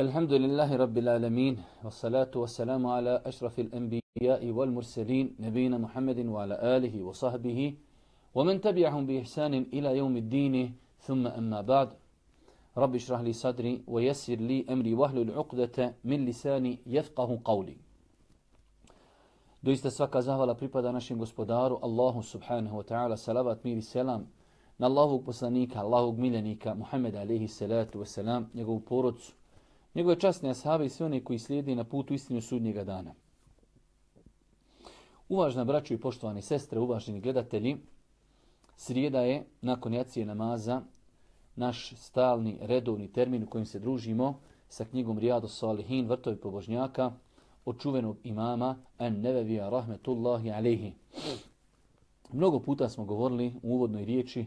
الحمد لله رب العالمين والصلاة والسلام على أشرف الأنبياء والمرسلين نبينا محمد وعلى آله وصحبه ومن تبعهم بإحسان إلى يوم الدين ثم أما بعد رب اشرح لي صدري ويسر لي أمري واهل العقدة من لساني يفقه قولي Doista svaka zahvala pripada našem gospodaru, Allahu subhanahu wa ta'ala, salavat, mir i selam, na Allahovog poslanika, Allahovog miljenika, Muhammeda alaihi salatu wa salam, njegovu porodcu, njegove časne ashabe i sve one koji slijedi na putu istinu sudnjega dana. Uvažna braću i poštovani sestre, uvaženi gledatelji, srijeda je, nakon jacije namaza, naš stalni, redovni termin u kojem se družimo sa knjigom Rijadu Salihin, vrtovi pobožnjaka, od čuvenog imama An Nevevija Rahmetullahi Alehi. Mnogo puta smo govorili u uvodnoj riječi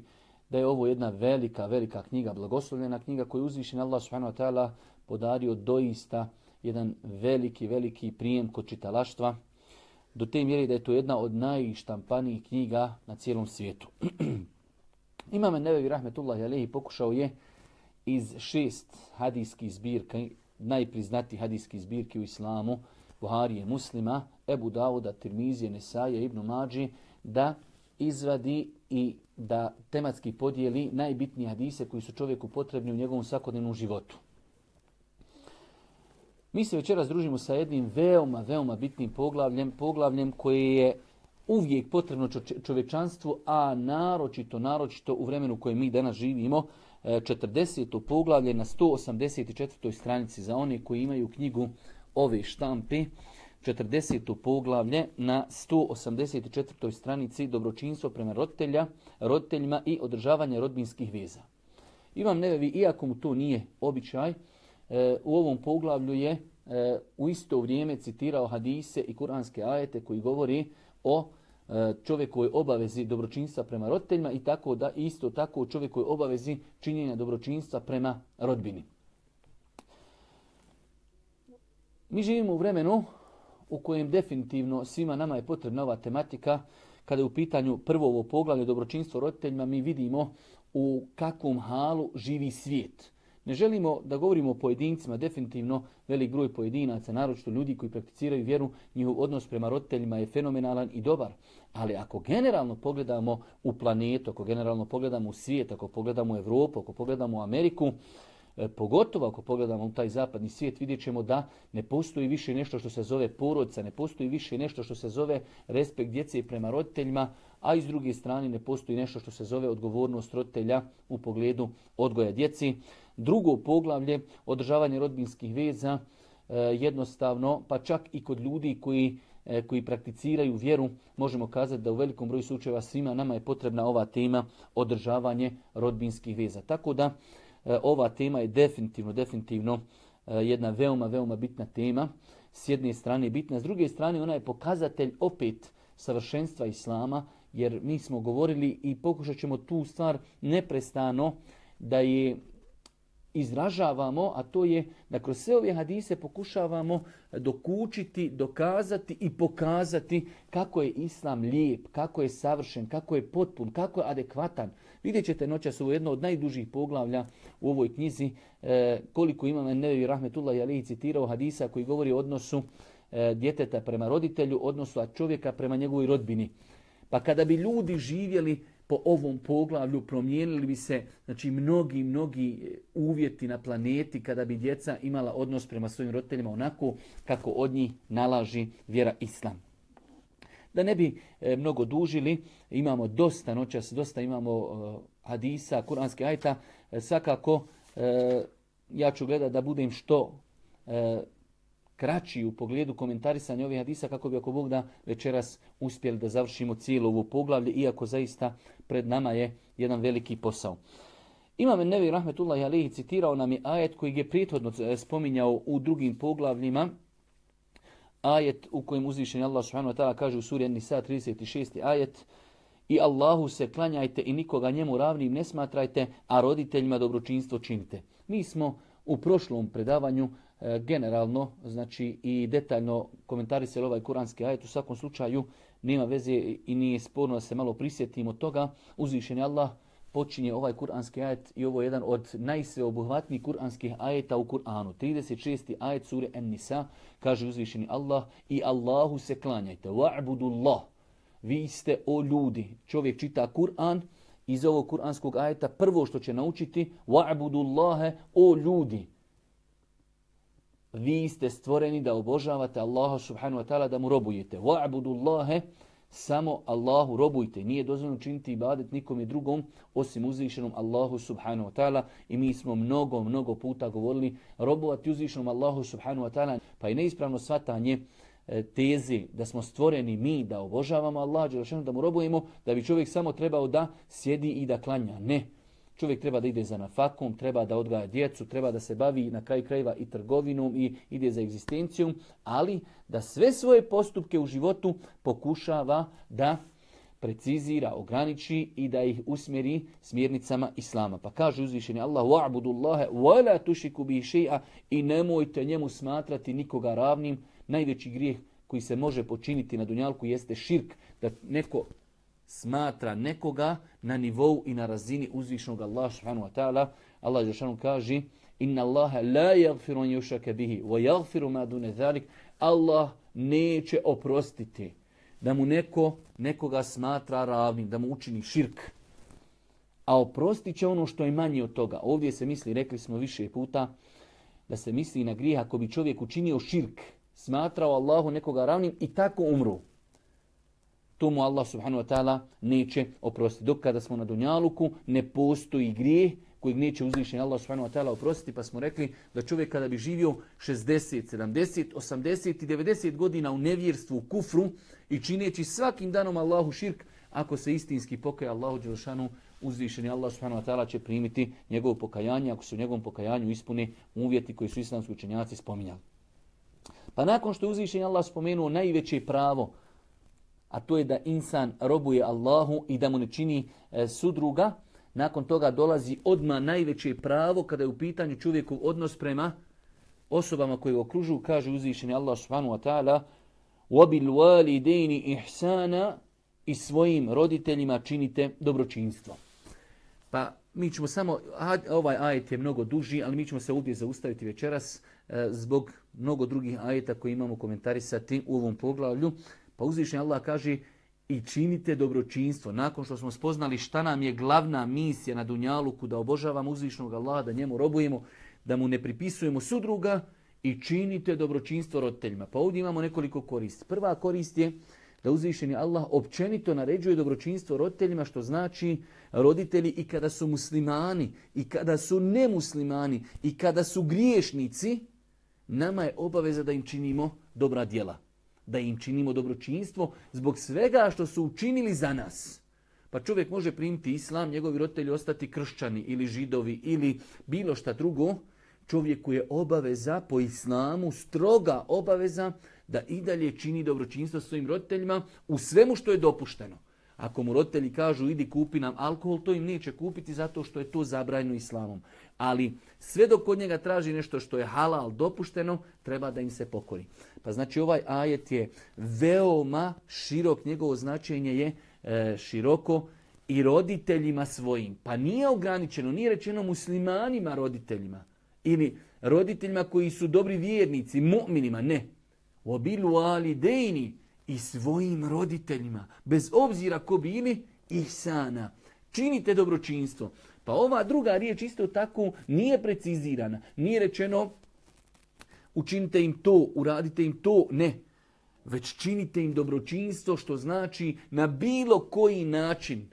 da je ovo jedna velika, velika knjiga, blagoslovljena knjiga koju uzvišen Allah subhanahu wa ta'ala podario doista jedan veliki, veliki prijem kod čitalaštva, do te mjere da je to jedna od najštampanijih knjiga na cijelom svijetu. Imam Nevevi Rahmetullahi Alehi pokušao je iz šest hadijskih zbirka, najpriznatiji hadijskih zbirki u islamu, Buharije, Muslima, Ebu Dauda, Tirmizije, Nesaje, Ibnu Mađi, da izvadi i da tematski podijeli najbitnije hadise koji su čovjeku potrebni u njegovom svakodnevnom životu. Mi se večeras družimo sa jednim veoma, veoma bitnim poglavljem, poglavljem koje je uvijek potrebno čovječanstvu, a naročito, naročito u vremenu u kojem mi danas živimo, 40. poglavlje na 184. stranici za one koji imaju knjigu ove štampe, 40. poglavlje na 184. stranici dobročinstvo prema roditelja, roditeljima i održavanje rodbinskih veza. Imam nevevi, iako mu to nije običaj, u ovom poglavlju je u isto vrijeme citirao hadise i kuranske ajete koji govori o čovjekovoj obavezi dobročinstva prema roditeljima i tako da isto tako o čovjekovoj obavezi činjenja dobročinstva prema rodbini. Mi živimo u vremenu u kojem definitivno svima nama je potrebna ova tematika. Kada je u pitanju prvo ovo poglavlje dobročinstvo roditeljima, mi vidimo u kakvom halu živi svijet. Ne želimo da govorimo o pojedincima, definitivno velik broj pojedinaca, naročito ljudi koji prakticiraju vjeru, njihov odnos prema roditeljima je fenomenalan i dobar. Ali ako generalno pogledamo u planetu, ako generalno pogledamo u svijet, ako pogledamo u Europu, ako pogledamo u Ameriku, pogotovo ako pogledamo taj zapadni svijet, vidjet ćemo da ne postoji više nešto što se zove porodca, ne postoji više nešto što se zove respekt djece prema roditeljima, a iz druge strane ne postoji nešto što se zove odgovornost roditelja u pogledu odgoja djeci. Drugo poglavlje, održavanje rodbinskih veza, jednostavno, pa čak i kod ljudi koji, koji prakticiraju vjeru, možemo kazati da u velikom broju slučajeva svima nama je potrebna ova tema održavanje rodbinskih veza. Tako da ova tema je definitivno, definitivno jedna veoma, veoma bitna tema. S jedne strane je bitna, s druge strane ona je pokazatelj opet savršenstva Islama, jer mi smo govorili i pokušat ćemo tu stvar neprestano da je izražavamo, a to je da kroz sve ove hadise pokušavamo dokučiti, dokazati i pokazati kako je Islam lijep, kako je savršen, kako je potpun, kako je adekvatan. Vidjet ćete noćas u jedno od najdužih poglavlja u ovoj knjizi koliko imam Nevi Rahmetullah Alihi citirao hadisa koji govori o odnosu djeteta prema roditelju, odnosu čovjeka prema njegovoj rodbini. Pa kada bi ljudi živjeli po ovom poglavlju promijenili bi se znači mnogi, mnogi uvjeti na planeti kada bi djeca imala odnos prema svojim roditeljima onako kako od njih nalaži vjera Islam. Da ne bi e, mnogo dužili, imamo dosta noćas, dosta imamo e, hadisa, kuranske ajta, e, svakako ja ću gledati da budem što kraći u pogledu komentarisanja ovih hadisa kako bi ako Bog da večeras uspjeli da završimo cijelo ovo poglavlje, iako zaista pred nama je jedan veliki posao. Imam Nevi Rahmetullahi Alehi citirao nam je ajet koji je prethodno spominjao u drugim poglavljima, ajet u kojem uzvišenje Allah subhanahu wa ta'ala kaže u suri Nisa 36. ajet i Allahu se klanjajte i nikoga njemu ravnim ne smatrajte, a roditeljima dobročinstvo činite. Mi smo u prošlom predavanju generalno, znači i detaljno komentarisali ovaj kuranski ajet. U svakom slučaju nema veze i nije sporno da se malo prisjetimo toga. Uzvišen Allah počinje ovaj kuranski ajet i ovo je jedan od najsveobuhvatnijih kuranskih ajeta u Kur'anu. 36. ajet sure En-Nisa kaže uzvišeni Allah i Allahu se klanjajte. Wa'budullah. Vi ste o ljudi. Čovjek čita Kur'an iz ovog kuranskog ajeta prvo što će naučiti wa'budullahe o ljudi. Vi ste stvoreni da obožavate Allaha subhanahu wa ta'ala da mu robujete. Wa'budullahe samo Allahu robujte. Nije dozvoljeno činiti ibadet nikom i drugom osim uzvišenom Allahu subhanahu wa ta'ala. I mi smo mnogo, mnogo puta govorili robovati uzvišenom Allahu subhanahu wa ta'ala. Pa i neispravno svatanje e, teze da smo stvoreni mi da obožavamo Allah, da mu robujemo, da bi čovjek samo trebao da sjedi i da klanja. Ne. Čovjek treba da ide za nafakom, treba da odgaja djecu, treba da se bavi na kraju krajeva i trgovinom i ide za egzistencijom, ali da sve svoje postupke u životu pokušava da precizira, ograniči i da ih usmjeri smjernicama Islama. Pa kaže uzvišeni Allah, wa la tušiku bi i nemojte njemu smatrati nikoga ravnim. Najveći grijeh koji se može počiniti na dunjalku jeste širk, da neko smatra nekoga na nivou i na razini uzvišnog Allah subhanahu wa ta'ala. Allah Žešanu kaže Inna Allaha la yagfiru yushaka bihi wa yaghfiru ma dune zalik. Allah neće oprostiti da mu neko nekoga smatra ravnim, da mu učini širk. A oprostit će ono što je manje od toga. Ovdje se misli, rekli smo više puta, da se misli na grijeh ako bi čovjek učinio širk, smatrao Allahu nekoga ravnim i tako umru to mu Allah subhanahu wa ta'ala neće oprostiti. Dok kada smo na Dunjaluku ne postoji grijeh kojeg neće uzvišen Allah subhanahu wa ta'ala oprostiti, pa smo rekli da čovjek kada bi živio 60, 70, 80 i 90 godina u nevjerstvu, u kufru i čineći svakim danom Allahu širk, ako se istinski pokaje Allahu Đelšanu, uzvišeni Allah subhanahu wa ta'ala će primiti njegovo pokajanje, ako se u njegovom pokajanju ispune uvjeti koji su islamski učenjaci spominjali. Pa nakon što je uzvišeni Allah spomenuo najveće pravo a to je da insan robuje Allahu i da mu ne čini e, sudruga. Nakon toga dolazi odma najveće pravo kada je u pitanju čovjekov odnos prema osobama koje okružuju, kaže uzvišeni Allah subhanahu wa ta'ala وَبِلْ وَالِدَيْنِ ihsana i svojim roditeljima činite dobročinstvo. Pa mi ćemo samo, ovaj ajet je mnogo duži, ali mi ćemo se ovdje zaustaviti večeras e, zbog mnogo drugih ajeta koje imamo komentarisati u ovom poglavlju. Pa uzvišnji Allah kaže i činite dobročinstvo. Nakon što smo spoznali šta nam je glavna misija na Dunjaluku, da obožavamo uzvišnog Allaha, da njemu robujemo, da mu ne pripisujemo sudruga i činite dobročinstvo roditeljima. Pa ovdje imamo nekoliko koristi. Prva korist je da uzvišeni Allah općenito naređuje dobročinstvo roditeljima, što znači roditelji i kada su muslimani, i kada su nemuslimani, i kada su griješnici, nama je obaveza da im činimo dobra djela da im činimo dobročinstvo zbog svega što su učinili za nas. Pa čovjek može primiti islam, njegovi roditelji ostati kršćani ili židovi ili bilo šta drugo. Čovjeku je obaveza po islamu, stroga obaveza da i dalje čini dobročinstvo svojim roditeljima u svemu što je dopušteno. Ako mu roditelji kažu idi kupi nam alkohol, to im neće kupiti zato što je to zabrajno islamom. Ali sve dok od njega traži nešto što je halal dopušteno, treba da im se pokori. Pa znači ovaj ajet je veoma širok, njegovo značenje je e, široko i roditeljima svojim. Pa nije ograničeno, nije rečeno muslimanima roditeljima ili roditeljima koji su dobri vjernici, mu'minima, ne. Obilu ali dejni i svojim roditeljima, bez obzira ko bili, ihsana. Činite dobročinstvo. Pa ova druga riječ isto tako nije precizirana. Nije rečeno učinite im to, uradite im to, ne. Već činite im dobročinstvo što znači na bilo koji način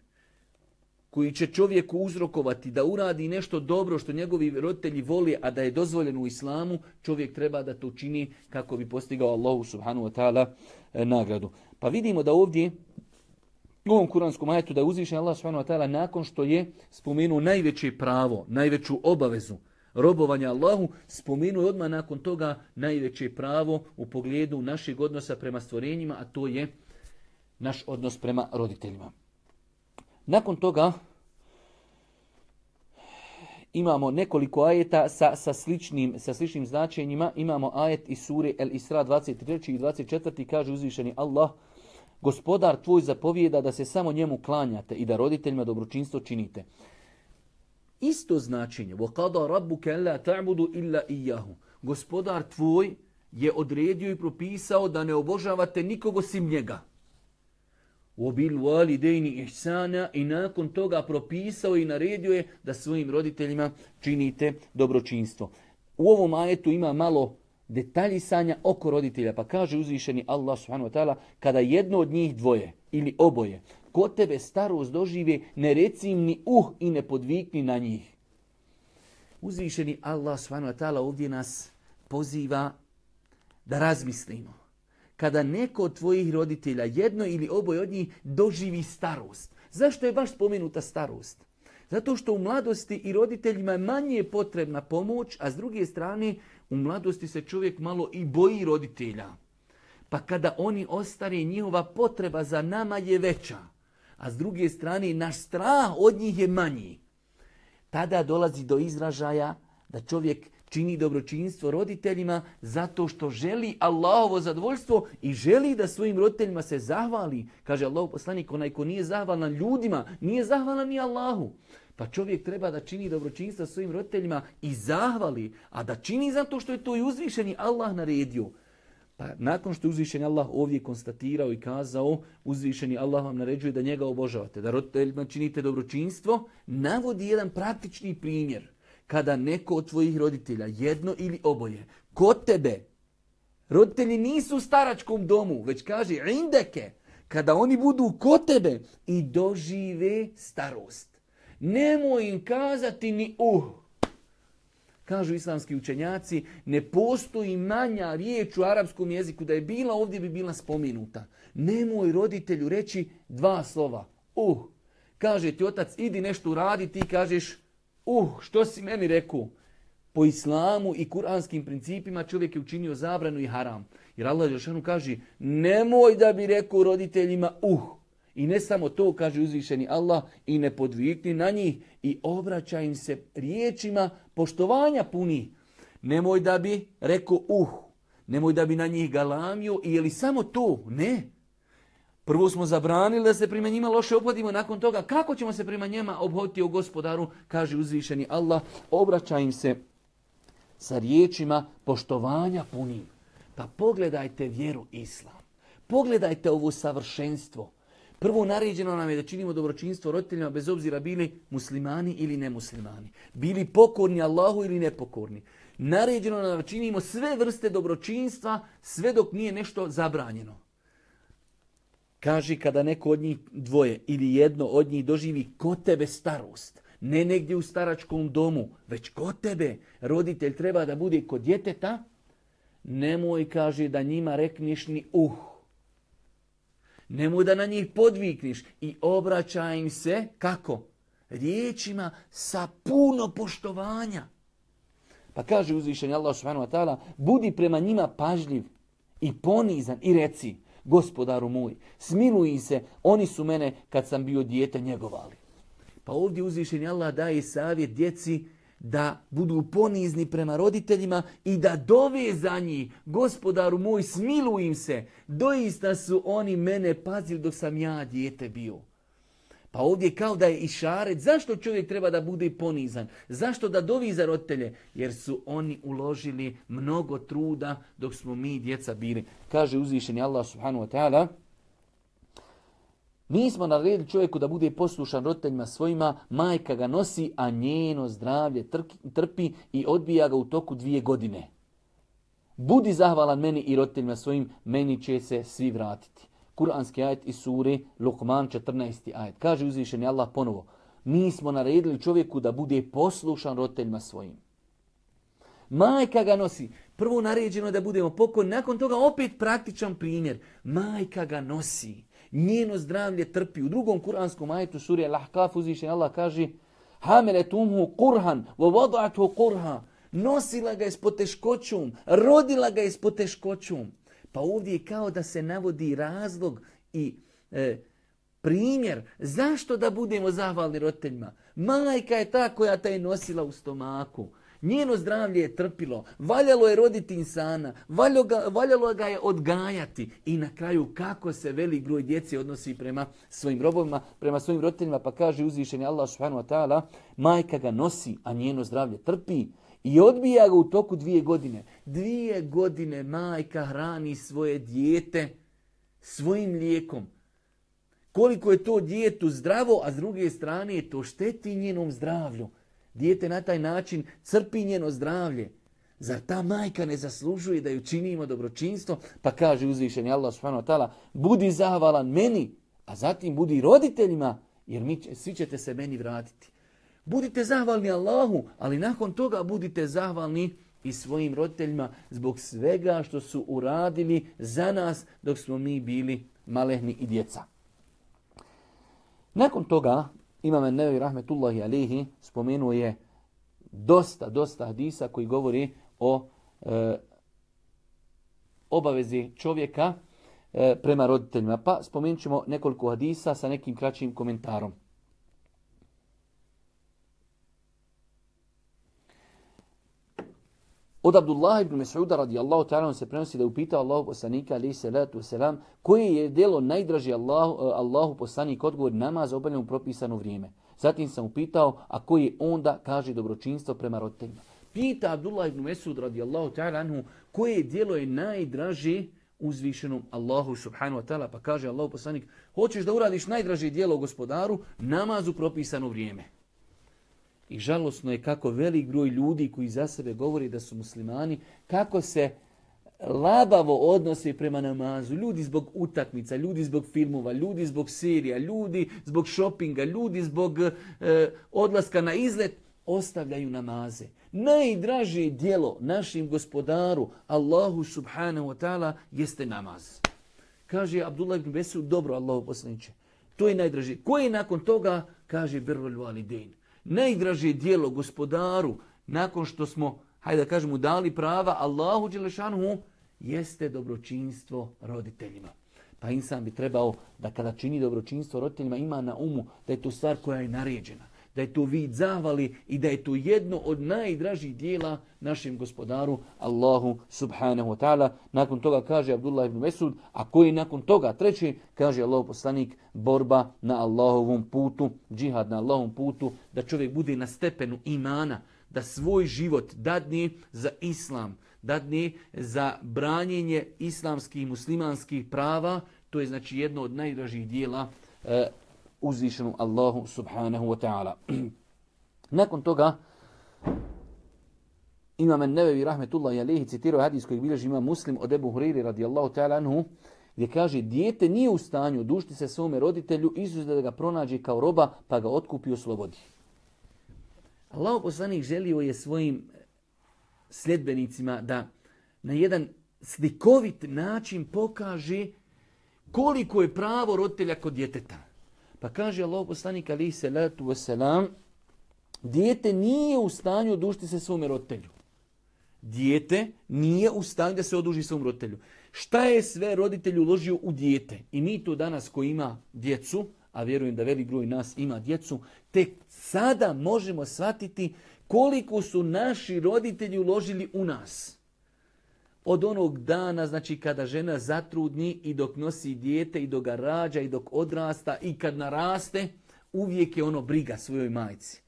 koji će čovjeku uzrokovati da uradi nešto dobro što njegovi roditelji voli, a da je dozvoljeno u islamu, čovjek treba da to čini kako bi postigao Allahu subhanu wa ta'ala e, nagradu. Pa vidimo da ovdje u ovom kuranskom ajetu da je uzvišen Allah subhanahu nakon što je spomenuo najveće pravo, najveću obavezu robovanja Allahu, spomenuo je odmah nakon toga najveće pravo u pogledu našeg odnosa prema stvorenjima, a to je naš odnos prema roditeljima. Nakon toga imamo nekoliko ajeta sa, sa, sličnim, sa sličnim značenjima. Imamo ajet iz sure El Isra 23. i 24. kaže uzvišeni Allah Gospodar tvoj zapovijeda da se samo njemu klanjate i da roditeljima dobročinstvo činite. Isto značenje. وَقَضَ رَبُّكَ أَلَّا تَعْبُدُ إِلَّا إِيَّهُ Gospodar tvoj je odredio i propisao da ne obožavate nikog osim njega. Obil validejni ihsana i nakon toga propisao i naredio je da svojim roditeljima činite dobročinstvo. U ovom ajetu ima malo detaljisanja oko roditelja, pa kaže uzvišeni Allah subhanahu wa ta'ala, kada jedno od njih dvoje ili oboje kod tebe starost dožive, ne reci im ni uh i ne podvikni na njih. Uzvišeni Allah subhanahu wa ta'ala ovdje nas poziva da razmislimo. Kada neko od tvojih roditelja, jedno ili oboje od njih, doživi starost. Zašto je baš spomenuta starost? Zato što u mladosti i roditeljima je manje potrebna pomoć, a s druge strane u mladosti se čovjek malo i boji roditelja. Pa kada oni ostare, njihova potreba za nama je veća. A s druge strane, naš strah od njih je manji. Tada dolazi do izražaja da čovjek čini dobročinstvo roditeljima zato što želi Allahovo zadovoljstvo i želi da svojim roditeljima se zahvali. Kaže Allah poslanik, onaj ko nije zahvalan ljudima, nije zahvalan ni Allahu. Pa čovjek treba da čini dobročinstvo svojim roditeljima i zahvali, a da čini zato što je to i uzvišeni Allah naredio. Pa nakon što je uzvišeni Allah ovdje konstatirao i kazao, uzvišeni Allah vam naređuje da njega obožavate, da roditeljima činite dobročinstvo, navodi jedan praktični primjer. Kada neko od tvojih roditelja, jedno ili oboje, kod tebe, roditelji nisu u staračkom domu, već kaže indeke, kada oni budu kod tebe i dožive starost. Nemoj im kazati ni uh. Kažu islamski učenjaci, ne postoji manja riječ u arapskom jeziku da je bila, ovdje bi bila spomenuta. Nemoj roditelju reći dva slova. Uh. Kaže ti otac, idi nešto uradi, ti kažeš, uh, što si meni rekao? Po islamu i kuranskim principima čovjek je učinio zabranu i haram. Jer Allah Žešanu kaže, nemoj da bi rekao roditeljima, uh. I ne samo to, kaže uzvišeni Allah, i ne podvikni na njih i obraća im se riječima poštovanja puni. Nemoj da bi rekao uh, nemoj da bi na njih galamio li samo to? Ne. Prvo smo zabranili da se prema njima loše obhodimo, nakon toga kako ćemo se prema njima obhoditi o gospodaru, kaže uzvišeni Allah, obraća im se sa riječima poštovanja punim. Pa pogledajte vjeru Islam. Pogledajte ovo savršenstvo. Prvo naređeno nam je da činimo dobročinstvo roditeljima bez obzira bili muslimani ili nemuslimani. Bili pokorni Allahu ili nepokorni. Naređeno nam da činimo sve vrste dobročinstva sve dok nije nešto zabranjeno. Kaži kada neko od njih dvoje ili jedno od njih doživi kod tebe starost. Ne negdje u staračkom domu, već kod tebe. Roditelj treba da bude kod djeteta. Nemoj, kaže, da njima rekniš ni uh Nemoj da na njih podvikniš i obraćaj im se, kako? Riječima sa puno poštovanja. Pa kaže uzvišenje Allah subhanahu wa ta'ala, budi prema njima pažljiv i ponizan i reci, gospodaru moj, smiluj se, oni su mene kad sam bio dijete njegovali. Pa ovdje uzvišenje Allah daje savjet djeci, da budu ponizni prema roditeljima i da dove za njih. Gospodaru moj, smiluj im se. Doista su oni mene pazili dok sam ja dijete bio. Pa ovdje kao da je išaret. Zašto čovjek treba da bude ponizan? Zašto da dovi za roditelje? Jer su oni uložili mnogo truda dok smo mi djeca bili. Kaže uzvišeni Allah subhanahu wa ta'ala. Mi smo naredili čovjeku da bude poslušan roditeljima svojima, majka ga nosi, a njeno zdravlje trpi i odbija ga u toku dvije godine. Budi zahvalan meni i roditeljima svojim, meni će se svi vratiti. Kur'anski ajet iz suri Lukman 14. ajet. Kaže uzvišeni Allah ponovo, mi smo naredili čovjeku da bude poslušan roditeljima svojim. Majka ga nosi. Prvo naređeno je da budemo pokorni, nakon toga opet praktičan primjer. Majka ga nosi njeno zdravlje trpi. U drugom kuranskom ajetu suri Al-Ahqaf uzvišen Allah kaže Hameletumhu kurhan, wada'athu kurha. Nosila ga je s poteškoćom, rodila ga je s poteškoćom. Pa ovdje je kao da se navodi razlog i e, primjer zašto da budemo zahvalni roditeljima. Majka je ta koja te je nosila u stomaku. Njeno zdravlje je trpilo, valjalo je roditi insana, valjalo ga, valjalo ga je odgajati i na kraju kako se velik broj djece odnosi prema svojim robovima, prema svojim roditeljima, pa kaže uzvišeni Allah subhanahu wa ta'ala, majka ga nosi, a njeno zdravlje trpi i odbija ga u toku dvije godine. Dvije godine majka hrani svoje dijete svojim lijekom. Koliko je to dijetu zdravo, a s druge strane to šteti njenom zdravlju. Dijete na taj način crpi njeno zdravlje. Zar ta majka ne zaslužuje da ju činimo dobročinstvo? Pa kaže uzvišeni Allah subhanahu ta'ala, budi zahvalan meni, a zatim budi roditeljima, jer mi, svi ćete se meni vratiti. Budite zahvalni Allahu, ali nakon toga budite zahvalni i svojim roditeljima zbog svega što su uradili za nas dok smo mi bili malehni i djeca. Nakon toga, Imam Nevi Rahmetullahi Alihi spomenuo je dosta, dosta hadisa koji govori o e, obavezi čovjeka e, prema roditeljima. Pa spomenut ćemo nekoliko hadisa sa nekim kraćim komentarom. Od Abdullah ibn Mas'uda radijallahu ta'ala se prenosi da je upitao Allahu poslanika alaihi salatu wasalam koje je djelo najdraže Allahu, eh, Allahu poslanik odgovor namaz obavljen u propisano vrijeme. Zatim sam upitao, a koji onda kaže dobročinstvo prema roditeljima. Pita Abdullah ibn Mas'ud radijallahu ta'ala anhu koje djelo je najdraže uzvišenom Allahu subhanahu wa ta'ala. Pa kaže Allahu poslanik, hoćeš da uradiš najdraže djelo gospodaru, namaz u propisano vrijeme. I žalosno je kako velik broj ljudi koji za sebe govori da su muslimani, kako se labavo odnose prema namazu. Ljudi zbog utakmica, ljudi zbog filmova, ljudi zbog serija, ljudi zbog šopinga, ljudi zbog e, odlaska na izlet, ostavljaju namaze. Najdraže dijelo našim gospodaru, Allahu subhanahu wa ta'ala, jeste namaz. Kaže Abdullah ibn Besud, dobro Allahu poslaniče. To je najdraže. Ko je nakon toga? Kaže Birrul Walidain najdraže dijelo gospodaru nakon što smo, hajde da kažemo, dali prava Allahu Đelešanhu, jeste dobročinstvo roditeljima. Pa insan bi trebao da kada čini dobročinstvo roditeljima ima na umu da je to stvar koja je naređena da je to vid zavali i da je to jedno od najdražih dijela našem gospodaru Allahu subhanahu wa ta'ala. Nakon toga kaže Abdullah ibn Mesud, a koji nakon toga treći, kaže Allah poslanik, borba na Allahovom putu, džihad na Allahovom putu, da čovjek bude na stepenu imana, da svoj život dadne za islam, dadne za branjenje islamskih muslimanskih prava, to je znači jedno od najdražih dijela e, uzvišenu Allahu subhanahu wa ta'ala. Nakon toga, Imam Nevevi rahmetullahi alihi citirao hadis kojeg bilježi ima muslim od Ebu Huriri radijallahu ta'ala anhu, gdje kaže, dijete nije u stanju dušti se svome roditelju, izuz da ga pronađe kao roba, pa ga otkupi i oslobodi. Allah poslanik želio je svojim sljedbenicima da na jedan slikovit način pokaže koliko je pravo roditelja kod djeteta. Pa kaže Allah poslanik alihi salatu wasalam, dijete nije u stanju odužiti se svom roditelju. Dijete nije u stanju da se oduži svom roditelju. Šta je sve roditelj uložio u dijete? I mi to danas koji ima djecu, a vjerujem da velik broj nas ima djecu, tek sada možemo shvatiti koliko su naši roditelji uložili u nas od onog dana, znači kada žena zatrudni i dok nosi dijete i dok ga rađa i dok odrasta i kad naraste, uvijek je ono briga svojoj majci.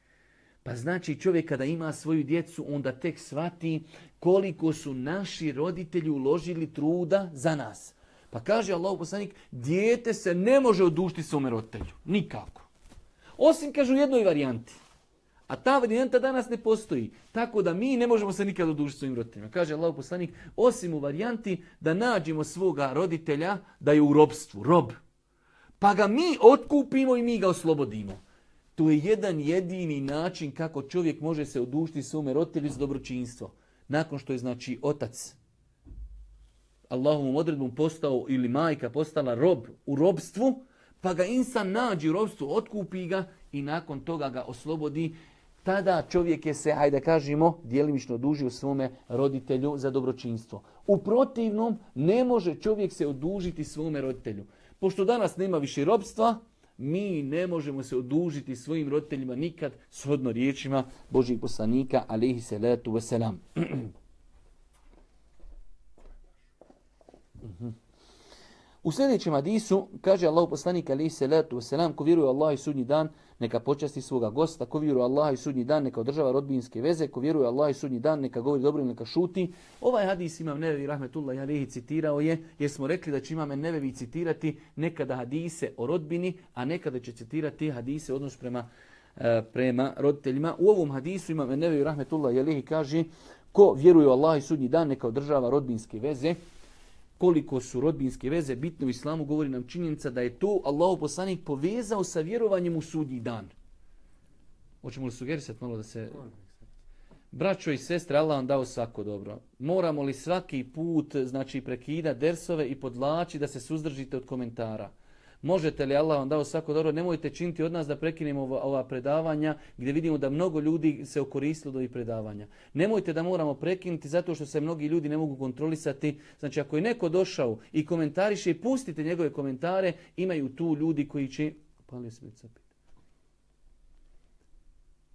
Pa znači čovjek kada ima svoju djecu, onda tek shvati koliko su naši roditelji uložili truda za nas. Pa kaže Allah poslanik, dijete se ne može odušiti svome roditelju. Nikako. Osim, kažu, jednoj varijanti. A ta varijanta danas ne postoji. Tako da mi ne možemo se nikad odužiti svojim roditeljima. Kaže Allah poslanik, osim u varijanti da nađemo svoga roditelja da je u robstvu, rob. Pa ga mi otkupimo i mi ga oslobodimo. To je jedan jedini način kako čovjek može se odužiti svome roditelju za dobročinstvo. Nakon što je znači otac Allahovom odredbom postao ili majka postala rob u robstvu, pa ga insan nađe u robstvu, otkupi ga i nakon toga ga oslobodi tada čovjek je se, hajde kažemo, dijelimično odužio svome roditelju za dobročinstvo. U protivnom, ne može čovjek se odužiti svome roditelju. Pošto danas nema više robstva, Mi ne možemo se odužiti svojim roditeljima nikad shodno riječima Božih poslanika, alihi salatu wasalam. U sljedećem hadisu kaže Allah poslanik alaihi salatu wasalam ko vjeruje Allah i sudnji dan neka počasti svoga gosta, ko vjeruje Allah i sudnji dan neka održava rodbinske veze, ko vjeruje Allah i sudnji dan neka govori dobro neka šuti. Ovaj hadis imam Nevevi Rahmetullah Jalehi citirao je jer smo rekli da će imam Nevevi citirati nekada hadise o rodbini, a nekada će citirati hadise odnos prema, e, prema roditeljima. U ovom hadisu imam Nevevi Rahmetullah Jalehi kaže ko vjeruje Allah i sudnji dan neka održava rodbinske veze, koliko su rodbinske veze bitne u islamu, govori nam činjenica da je to Allahu poslanik povezao sa vjerovanjem u sudnji dan. Hoćemo li sugerisati malo da se... Braćo i sestre, Allah vam dao svako dobro. Moramo li svaki put znači prekida dersove i podlači da se suzdržite od komentara? Možete li Allah vam dao svako dobro, nemojte činiti od nas da prekinemo ova, predavanja gdje vidimo da mnogo ljudi se okoristilo do ovih predavanja. Nemojte da moramo prekinuti zato što se mnogi ljudi ne mogu kontrolisati. Znači ako je neko došao i komentariše i pustite njegove komentare, imaju tu ljudi koji će... Palio se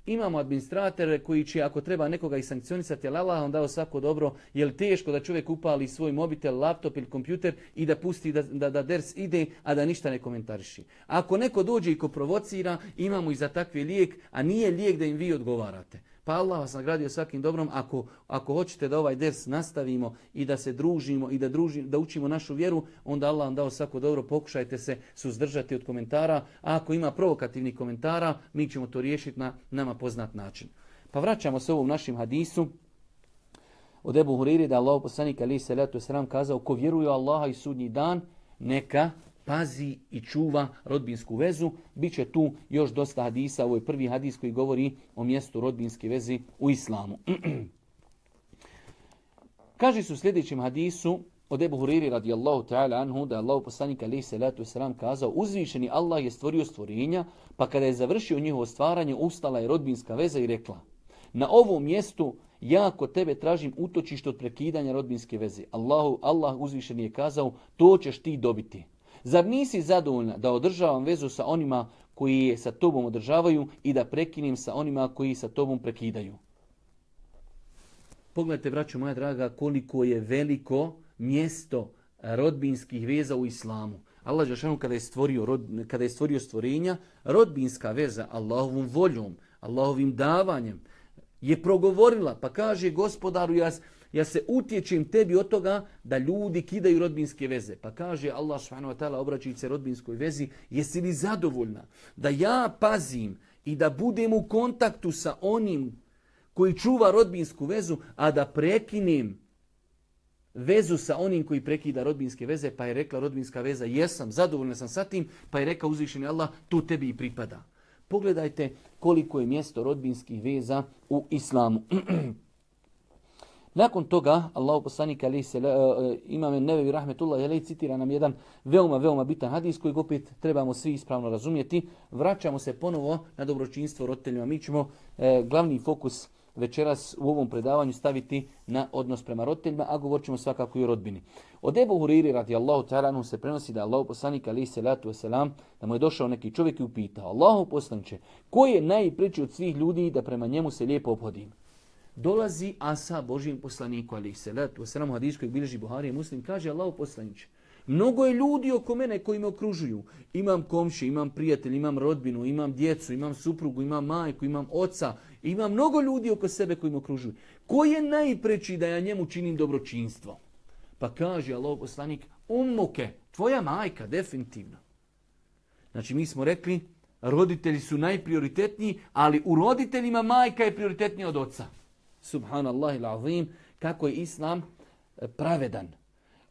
Imamo administratore koji će, ako treba nekoga i sankcionisati, ali Allah vam dao svako dobro, je li teško da čovjek upali svoj mobitel, laptop ili kompjuter i da pusti da, da, da ders ide, a da ništa ne komentariši. Ako neko dođe i ko provocira, imamo i za takvi lijek, a nije lijek da im vi odgovarate. Pa Allah vas nagradio svakim dobrom. Ako, ako hoćete da ovaj ders nastavimo i da se družimo i da, družimo, da učimo našu vjeru, onda Allah vam dao svako dobro. Pokušajte se suzdržati od komentara. A ako ima provokativnih komentara, mi ćemo to riješiti na nama poznat način. Pa vraćamo se ovom našim hadisu. Od Ebu Huriri da Allah poslanik ali se letu sram kazao ko vjeruje Allaha i sudnji dan, neka pazi i čuva rodbinsku vezu. Biće tu još dosta hadisa. Ovo je prvi hadis koji govori o mjestu rodbinske vezi u islamu. Kaže su u sljedećem hadisu od Ebu Huriri radijallahu ta'ala anhu da je Allah poslanik alaihi salatu wasalam kazao uzvišeni Allah je stvorio stvorenja pa kada je završio njihovo stvaranje ustala je rodbinska veza i rekla na ovom mjestu ja kod tebe tražim utočište od prekidanja rodbinske veze. Allahu, Allah uzvišeni je kazao to ćeš ti dobiti. Zar nisi zadovoljna da održavam vezu sa onima koji je sa tobom održavaju i da prekinem sa onima koji sa tobom prekidaju? Pogledajte, braćo moja draga, koliko je veliko mjesto rodbinskih veza u islamu. Allah Žešanu kada je stvorio, kada je stvorio stvorenja, rodbinska veza Allahovom voljom, Allahovim davanjem je progovorila, pa kaže gospodaru, ja, ja se utječem tebi od toga da ljudi kidaju rodbinske veze. Pa kaže Allah subhanahu wa ta'ala obraćajući se rodbinskoj vezi, jesi li zadovoljna da ja pazim i da budem u kontaktu sa onim koji čuva rodbinsku vezu, a da prekinem vezu sa onim koji prekida rodbinske veze, pa je rekla rodbinska veza, jesam, zadovoljna sam sa tim, pa je rekao uzvišeni Allah, to tebi i pripada. Pogledajte koliko je mjesto rodbinskih veza u islamu. Nakon toga, Allah poslanik ali se, uh, imame Nevevi Rahmetullah jelej citira nam jedan veoma, veoma bitan hadis koji opet trebamo svi ispravno razumjeti. Vraćamo se ponovo na dobročinstvo roditeljima. Mi ćemo uh, glavni fokus večeras u ovom predavanju staviti na odnos prema roditeljima, a govorit ćemo svakako i o rodbini. Od Ebu Huriri radi Allahu ta'ala se prenosi da Allah poslanik ali se latu wasalam, da mu je došao neki čovjek i upitao Allahu poslaniče, ko je najpriči od svih ljudi da prema njemu se lijepo obhodim? Dolazi Asa Božim poslaniku, ali se let, u sramu hadijsku kojeg bilježi Buharije muslim, kaže Allah poslanić, mnogo je ljudi oko mene koji me okružuju. Imam komši, imam prijatelj, imam rodbinu, imam djecu, imam suprugu, imam majku, imam oca, imam mnogo ljudi oko sebe koji me okružuju. Ko je najpreći da ja njemu činim dobročinstvo? Pa kaže Allah poslanik, umuke, tvoja majka, definitivno. Znači mi smo rekli, roditelji su najprioritetniji, ali u roditeljima majka je prioritetnija od oca subhanallah azim, kako je islam e, pravedan.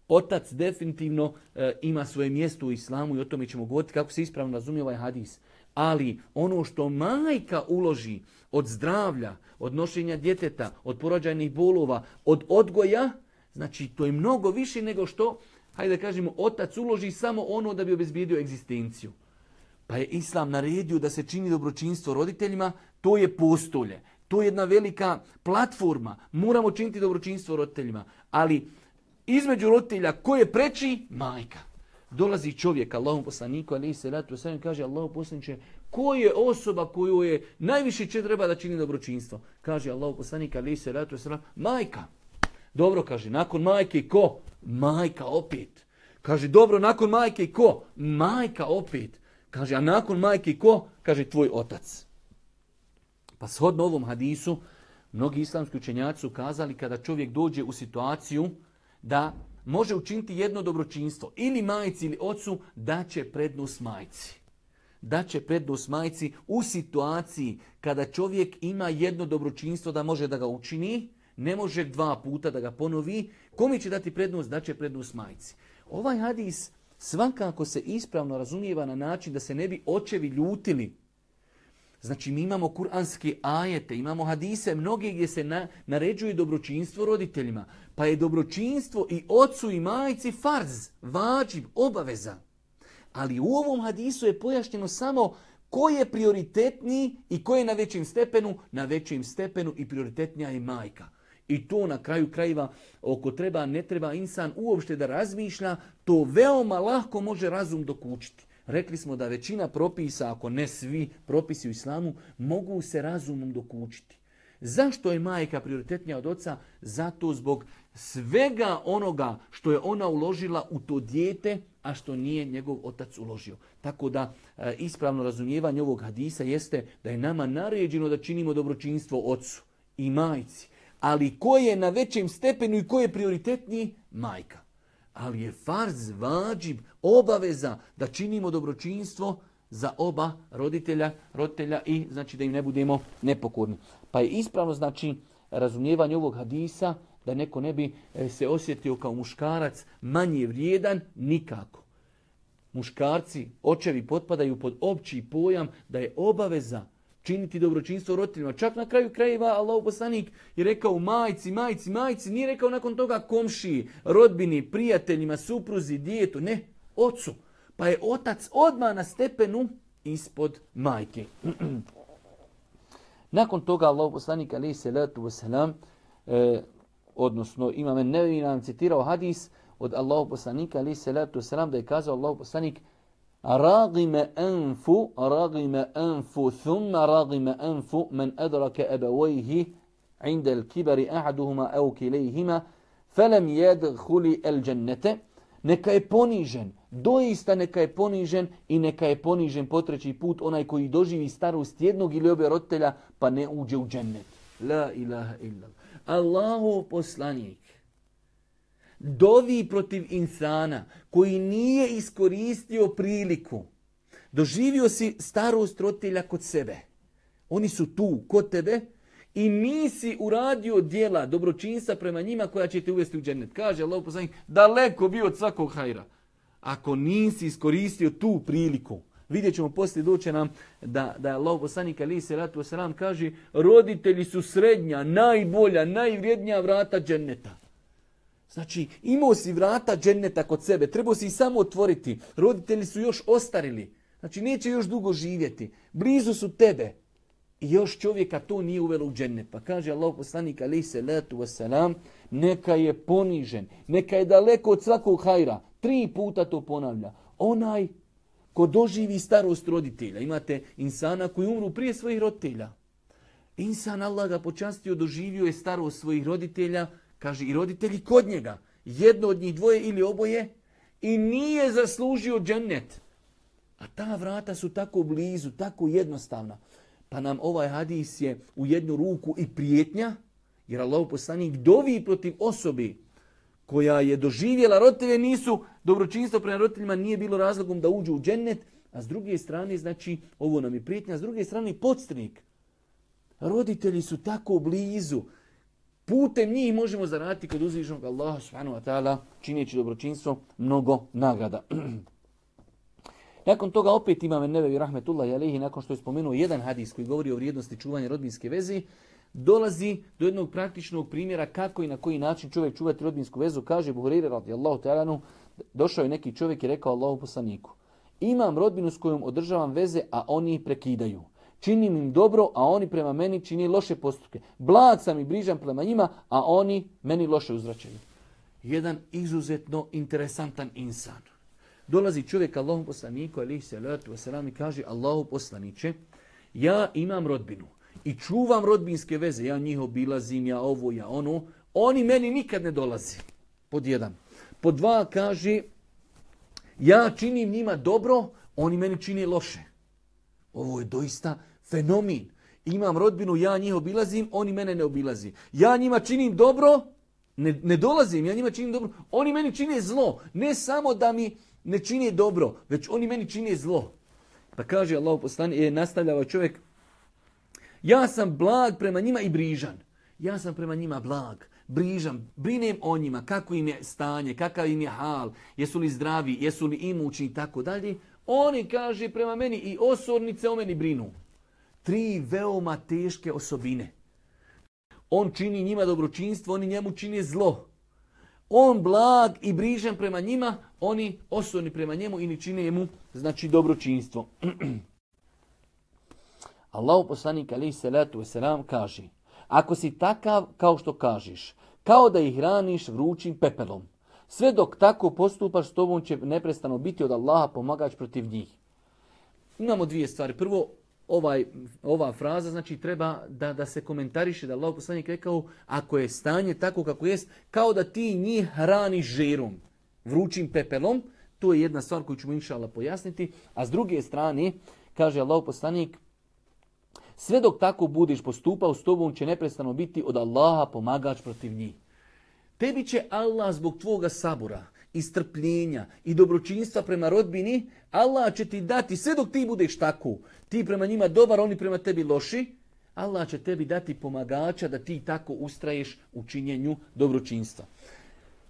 Otac definitivno e, ima svoje mjesto u islamu i o tome ćemo govoriti kako se ispravno razumije ovaj hadis. Ali ono što majka uloži od zdravlja, od nošenja djeteta, od porođajnih bolova, od odgoja, znači to je mnogo više nego što, hajde da kažemo, otac uloži samo ono da bi obezbijedio egzistenciju. Pa je islam naredio da se čini dobročinstvo roditeljima, to je postolje. To je jedna velika platforma. Moramo činiti dobročinstvo roditeljima. Ali između roditelja ko je preći? Majka. Dolazi čovjek, Allahom poslaniku, ali se ratu sve kaže, Allahom poslaniče, ko je osoba koju je najviše će treba da čini dobročinstvo? Kaže Allahom poslanik, ali se ratu sve majka. Dobro, kaže, nakon majke ko? Majka opet. Kaže, dobro, nakon majke ko? Majka opet. Kaže, a nakon majke ko? Kaže, tvoj otac. Pa shodno ovom hadisu, mnogi islamski učenjaci su kazali kada čovjek dođe u situaciju da može učiniti jedno dobročinstvo ili majci ili ocu, da će prednost majci. Da će prednost majci u situaciji kada čovjek ima jedno dobročinstvo da može da ga učini, ne može dva puta da ga ponovi, kome će dati prednost, da će prednost majci. Ovaj hadis svakako se ispravno razumijeva na način da se ne bi očevi ljutili Znači mi imamo kuranske ajete, imamo hadise mnoge gdje se na, naređuje dobročinstvo roditeljima. Pa je dobročinstvo i ocu i majci farz, vađib, obaveza. Ali u ovom hadisu je pojašnjeno samo ko je prioritetniji i ko je na većem stepenu. Na većem stepenu i prioritetnija je majka. I to na kraju krajeva, oko treba, ne treba insan uopšte da razmišlja, to veoma lako može razum dokučiti. Rekli smo da većina propisa, ako ne svi propisi u islamu, mogu se razumom dokučiti. Zašto je majka prioritetnija od oca? Zato zbog svega onoga što je ona uložila u to dijete, a što nije njegov otac uložio. Tako da e, ispravno razumijevanje ovog hadisa jeste da je nama naređeno da činimo dobročinstvo ocu i majci. Ali ko je na većem stepenu i ko je prioritetniji? Majka ali je farz, vađib, obaveza da činimo dobročinstvo za oba roditelja, roditelja i znači da im ne budemo nepokorni. Pa je ispravno znači razumijevanje ovog hadisa da neko ne bi e, se osjetio kao muškarac manje vrijedan nikako. Muškarci, očevi potpadaju pod opći pojam da je obaveza činiti dobročinstvo roditeljima. Čak na kraju krajeva Allah poslanik je rekao majci, majci, majci, nije rekao nakon toga komšiji, rodbini, prijateljima, supruzi, dijetu, ne, ocu. Pa je otac odmah na stepenu ispod majke. nakon toga Allah poslanik alaih salatu wasalam, e, odnosno imam Nevi nam citirao hadis od Allah poslanika alaih salatu wasalam da je kazao Allah poslanik رغم أنف رغم أنف ثم رغم أنف من أدرك أبويه عند الكبر أحدهما أو كليهما فلم يدخل الجنة neka je ponižen, doista neka je ponižen i neka je ponižen po treći put onaj koji doživi starost jednog ili obe roditelja pa ne uđe u džennet. La ilaha illa. Allahu poslanik dovi protiv insana koji nije iskoristio priliku. Doživio si starost roditelja kod sebe. Oni su tu, kod tebe, i nisi uradio dijela dobročinstva prema njima koja će te uvesti u džennet. Kaže Allah poslanik, daleko bio od svakog hajra. Ako nisi iskoristio tu priliku, vidjet ćemo poslije doće nam da, da Allah poslanik ali se ratu kaže roditelji su srednja, najbolja, najvrijednija vrata dženneta. Znači, imao si vrata dženneta kod sebe, trebao si ih samo otvoriti. Roditelji su još ostarili. Znači, neće još dugo živjeti. Blizu su tebe. I još čovjeka to nije uvelo u džennet. Pa kaže Allah poslanik alaih salatu wasalam, neka je ponižen, neka je daleko od svakog hajra. Tri puta to ponavlja. Onaj ko doživi starost roditelja. Imate insana koji umru prije svojih roditelja. Insan Allah ga počastio, doživio je starost svojih roditelja, Kaže i roditelji kod njega. Jedno od njih dvoje ili oboje. I nije zaslužio džennet. A ta vrata su tako blizu, tako jednostavna. Pa nam ovaj hadis je u jednu ruku i prijetnja. Jer Allah poslanik dovi protiv osobi koja je doživjela roditelje nisu, dobročinstvo prema roditeljima nije bilo razlogom da uđu u džennet, a s druge strane, znači, ovo nam je prijetnja, a s druge strane podstrik. Roditelji su tako blizu, putem njih možemo zaraditi kod uzvišnog Allaha subhanahu wa ta'ala činjeći dobročinstvo mnogo nagrada. nakon toga opet imam Nevevi Rahmetullah Jalehi, nakon što je spomenuo jedan hadis koji govori o vrijednosti čuvanja rodbinske vezi, dolazi do jednog praktičnog primjera kako i na koji način čovjek čuvati rodbinsku vezu. Kaže Buhurire radijallahu ta'ala, došao je neki čovjek i rekao Allahu poslaniku, imam rodbinu s kojom održavam veze, a oni ih prekidaju činim im dobro, a oni prema meni čini loše postupke. Blag sam i brižan prema njima, a oni meni loše uzračaju. Jedan izuzetno interesantan insan. Dolazi čovjek Allahu poslaniku, alihi salatu wasalam, i kaže Allahu poslaniće, ja imam rodbinu i čuvam rodbinske veze, ja njih obilazim, ja ovo, ja ono, oni meni nikad ne dolazi. Pod jedan. Pod dva kaže, ja činim njima dobro, oni meni čine loše. Ovo je doista fenomen. Imam rodbinu, ja njih obilazim, oni mene ne obilazi. Ja njima činim dobro, ne, ne dolazim, ja njima činim dobro, oni meni čine zlo. Ne samo da mi ne čine dobro, već oni meni čine zlo. Pa kaže Allah poslani, je nastavljava čovjek, ja sam blag prema njima i brižan. Ja sam prema njima blag, brižan, brinem o njima, kako im je stanje, kakav im je hal, jesu li zdravi, jesu li imućni i tako dalje. Oni, kaže, prema meni i osornice o meni brinu. Tri veoma teške osobine. On čini njima dobročinstvo, oni njemu čini zlo. On blag i brižan prema njima, oni osorni prema njemu i ni čine mu, znači, dobročinstvo. Allah poslanik alaihi salatu wasalam kaže Ako si takav kao što kažeš, kao da ih hraniš vrućim pepelom, sve dok tako postupaš s tobom će neprestano biti od Allaha pomagač protiv njih. Imamo dvije stvari. Prvo, ovaj, ova fraza znači treba da, da se komentariše da Allah poslanik rekao ako je stanje tako kako jest, kao da ti njih hraniš žerom, vrućim pepelom, to je jedna stvar koju ćemo inšala pojasniti, a s druge strane, kaže Allah poslanik, sve dok tako budiš postupao s tobom će neprestano biti od Allaha pomagač protiv njih. Tebi će Allah zbog tvoga sabora i strpljenja i dobročinstva prema rodbini, Allah će ti dati, sve dok ti budeš tako, ti prema njima dobar, oni prema tebi loši, Allah će tebi dati pomagača da ti tako ustraješ u činjenju dobročinstva.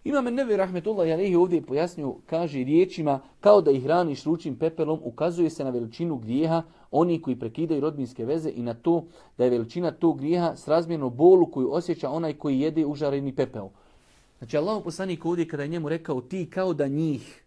Imam Nevi Rahmetullah Jalehi ovdje pojasnio, kaže riječima, kao da ih hraniš ručim pepelom, ukazuje se na veličinu grijeha oni koji prekidaju rodbinske veze i na to da je veličina tog grijeha srazmjerno bolu koju osjeća onaj koji jede užareni pepeo. Znači Allah poslanik ovdje kada je njemu rekao ti kao da njih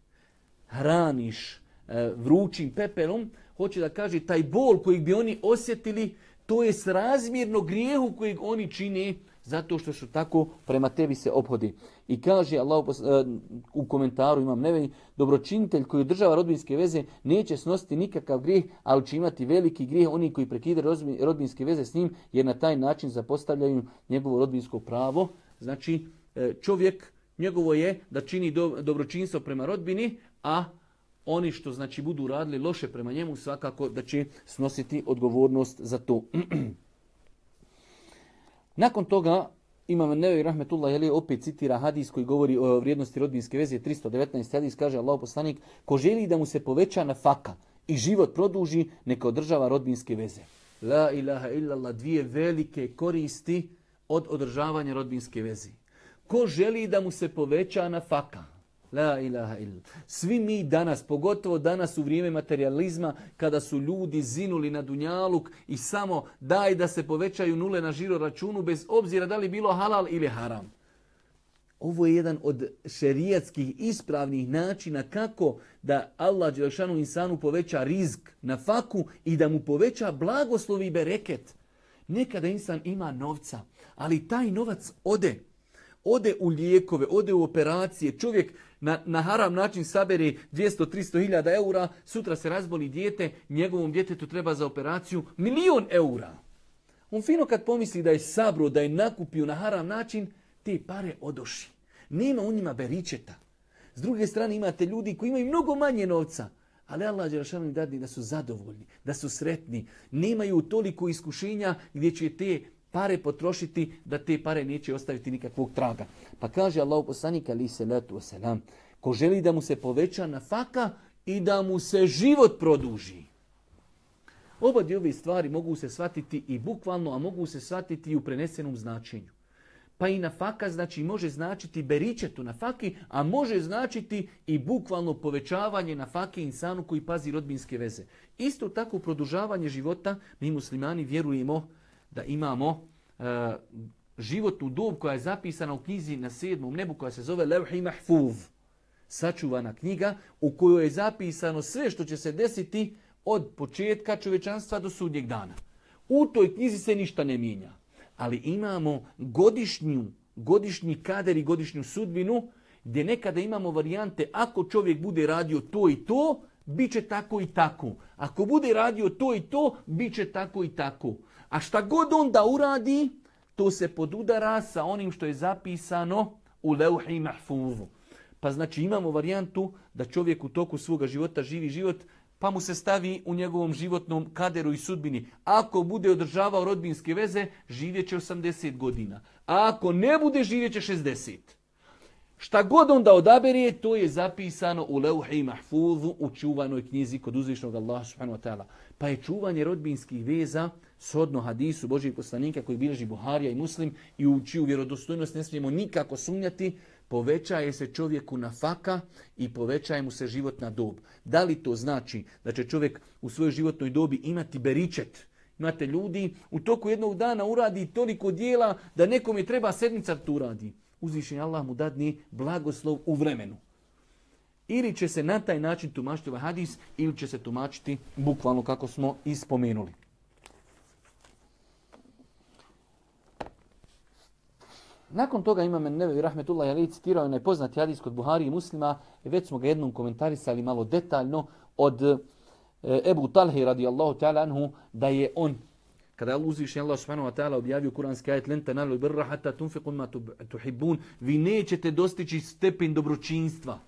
hraniš e, vrućim pepelom, hoće da kaže taj bol kojeg bi oni osjetili, to je srazmjerno grijehu kojeg oni čine zato što su tako prema tebi se obhodi. I kaže Allah e, u komentaru imam neveni, dobročinitelj koji održava rodbinske veze neće snositi nikakav grijeh, ali će imati veliki grijeh oni koji prekidaju rodbinske veze s njim jer na taj način zapostavljaju njegovo rodbinsko pravo. Znači čovjek njegovo je da čini dobročinstvo prema rodbini, a oni što znači budu radili loše prema njemu svakako da će snositi odgovornost za to. Nakon toga Imam Nevi Rahmetullah Jeli opet citira hadis koji govori o vrijednosti rodbinske veze 319 hadis kaže Allah poslanik ko želi da mu se poveća na faka i život produži neka održava rodbinske veze. La ilaha illallah dvije velike koristi od održavanja rodbinske veze. Ko želi da mu se poveća na faka La ilaha illa. Svi mi danas, pogotovo danas u vrijeme materializma, kada su ljudi zinuli na dunjaluk i samo daj da se povećaju nule na žiro računu bez obzira da li bilo halal ili haram. Ovo je jedan od šerijatskih ispravnih načina kako da Allah Đelšanu insanu poveća rizk na faku i da mu poveća blagoslovi bereket. Nekada insan ima novca, ali taj novac ode. Ode u lijekove, ode u operacije. Čovjek na, na haram način saberi 200-300 hiljada eura, sutra se razboli dijete, njegovom djetetu treba za operaciju milion eura. On fino kad pomisli da je sabro, da je nakupio na haram način, te pare odoši. Nema u njima beričeta. S druge strane imate ljudi koji imaju mnogo manje novca, ali Allah Đerašanu dadni da su zadovoljni, da su sretni, nemaju toliko iskušenja gdje će te pare potrošiti da te pare neće ostaviti nikakvog traga. Pa kaže Allah poslanik ali se letu selam, ko želi da mu se poveća na faka i da mu se život produži. Oba ove stvari mogu se shvatiti i bukvalno, a mogu se shvatiti i u prenesenom značenju. Pa i na faka znači može značiti beričetu na faki, a može značiti i bukvalno povećavanje na faki insanu koji pazi rodbinske veze. Isto tako produžavanje života, mi muslimani vjerujemo da imamo uh, životnu dob koja je zapisana u knjizi na sedmom nebu koja se zove Levhi Mahfuv. Sačuvana knjiga u kojoj je zapisano sve što će se desiti od početka čovečanstva do sudnjeg dana. U toj knjizi se ništa ne mijenja. Ali imamo godišnju, godišnji kader i godišnju sudbinu gdje nekada imamo varijante ako čovjek bude radio to i to, bit će tako i tako. Ako bude radio to i to, bit će tako i tako. A šta god on da uradi, to se podudara sa onim što je zapisano u leuhi mahfuzu. Pa znači imamo varijantu da čovjek u toku svoga života živi život pa mu se stavi u njegovom životnom kaderu i sudbini. Ako bude održavao rodbinske veze, živjet će 80 godina. A ako ne bude, živjet će 60. Šta god onda odabere, to je zapisano u leuhi mahfuzu, u čuvanoj knjizi kod uzvišnog Allaha wa ta'ala. Pa je čuvanje rodbinskih veza shodno hadisu Božih poslanika koji bilježi Buharija i Muslim i u čiju vjerodostojnost ne smijemo nikako sumnjati, povećaje se čovjeku na faka i povećaje mu se životna dob. Da li to znači da će čovjek u svojoj životnoj dobi imati beričet? Imate ljudi u toku jednog dana uradi toliko dijela da nekom je treba sedmica tu uradi. Uzvišenje Allah mu dadni blagoslov u vremenu. Ili će se na taj način tumačiti ovaj hadis ili će se tumačiti bukvalno kako smo ispomenuli. Nakon toga imam Nevevi Rahmetullah Ali citirao je najpoznati hadis kod Buhari i muslima, već smo ga jednom komentarisali malo detaljno od e, Ebu Talhi radijallahu ta'ala anhu, da je on, kada je Allah subhanahu wa ta'ala objavio kuranski ajet, lenta nalu birra hatta tunfiqun ma tuhibbun, vi nećete dostići stepen dobročinstva.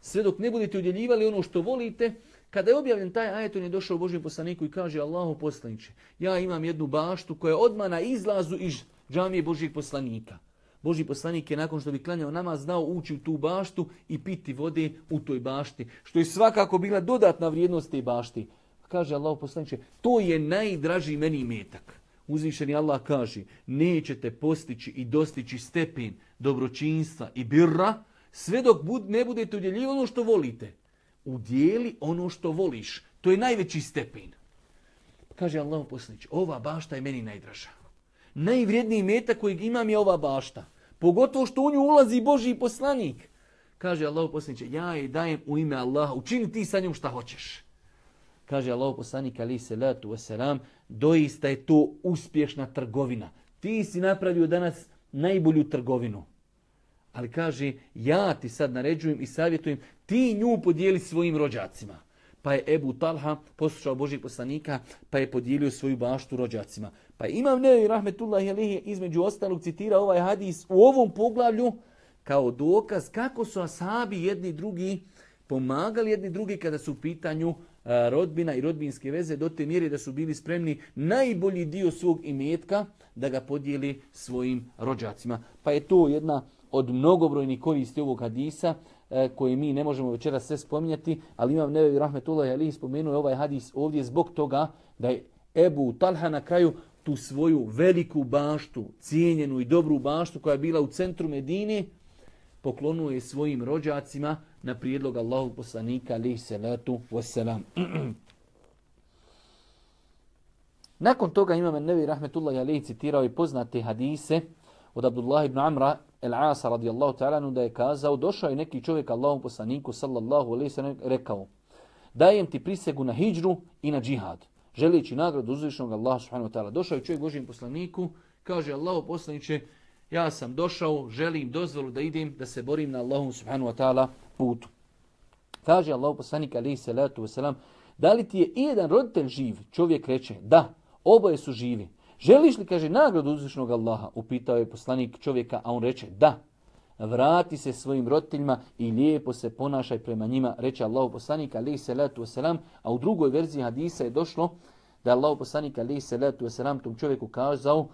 Sve dok ne budete udjeljivali ono što volite, kada je objavljen taj ajet, on je došao Božijem poslaniku i kaže Allahu poslaniče, ja imam jednu baštu koja je odmah na izlazu iz džamije Božih poslanika. Boži poslanik je nakon što bi klanjao nama znao ući u tu baštu i piti vode u toj bašti. Što je svakako bila dodatna vrijednost te bašti. Kaže Allah poslaniče, to je najdraži meni metak. Uzvišeni Allah kaže, nećete postići i dostići stepen dobročinstva i birra, sve dok bud, ne budete udjeljivali ono što volite. Udjeli ono što voliš. To je najveći stepen. Kaže Allah poslaniče, ova bašta je meni najdraža najvrijedniji metak kojeg imam je ova bašta. Pogotovo što u nju ulazi Boži poslanik. Kaže Allah poslaniče, ja je dajem u ime Allaha, učini ti sa njom šta hoćeš. Kaže Allah poslanik, ali se letu wasalam, doista je to uspješna trgovina. Ti si napravio danas najbolju trgovinu. Ali kaže, ja ti sad naređujem i savjetujem, ti nju podijeli svojim rođacima. Pa je Ebu Talha poslušao Božih poslanika, pa je podijelio svoju baštu rođacima. Pa imam Nevi Rahmetullahi Alihi između ostalog citira ovaj hadis u ovom poglavlju kao dokaz kako su asabi jedni drugi pomagali jedni drugi kada su u pitanju rodbina i rodbinske veze do te mjere da su bili spremni najbolji dio svog imetka da ga podijeli svojim rođacima. Pa je to jedna od mnogobrojnih koristi ovog hadisa koje mi ne možemo večera sve spominjati, ali imam Nevevi Rahmetullahi Ali spomenuo ovaj hadis ovdje zbog toga da je Ebu Talha na kraju tu svoju veliku baštu, cijenjenu i dobru baštu koja je bila u centru Medine, poklonuo je svojim rođacima na prijedlog Allahog poslanika alihi salatu wasalam. Nakon toga imam Nevi Rahmetullah alihi citirao i poznate hadise od Abdullah ibn Amra el-Asa radijallahu ta'ala da je kazao došao je neki čovjek Allahom poslaniku sallallahu alaihi sallam rekao dajem ti prisegu na hijđru i na džihad želeći nagradu uzvišnog Allaha subhanahu wa ta'ala. Došao je čovjek Božijem poslaniku, kaže Allahu poslaniće, ja sam došao, želim dozvolu da idem, da se borim na Allahom subhanahu wa ta'ala putu. Kaže Allahu poslanik alaihi salatu wasalam, da li ti je jedan roditelj živ? Čovjek reče, da, oboje su živi. Želiš li, kaže, nagradu uzvišnog Allaha? Upitao je poslanik čovjeka, a on reče, da vrati se svojim roditeljima i lijepo se ponašaj prema njima, reče Allahu poslanik alejhi salatu vesselam, a u drugoj verziji hadisa je došlo da je Allahu poslanik alejhi salatu vesselam tom čovjeku kazao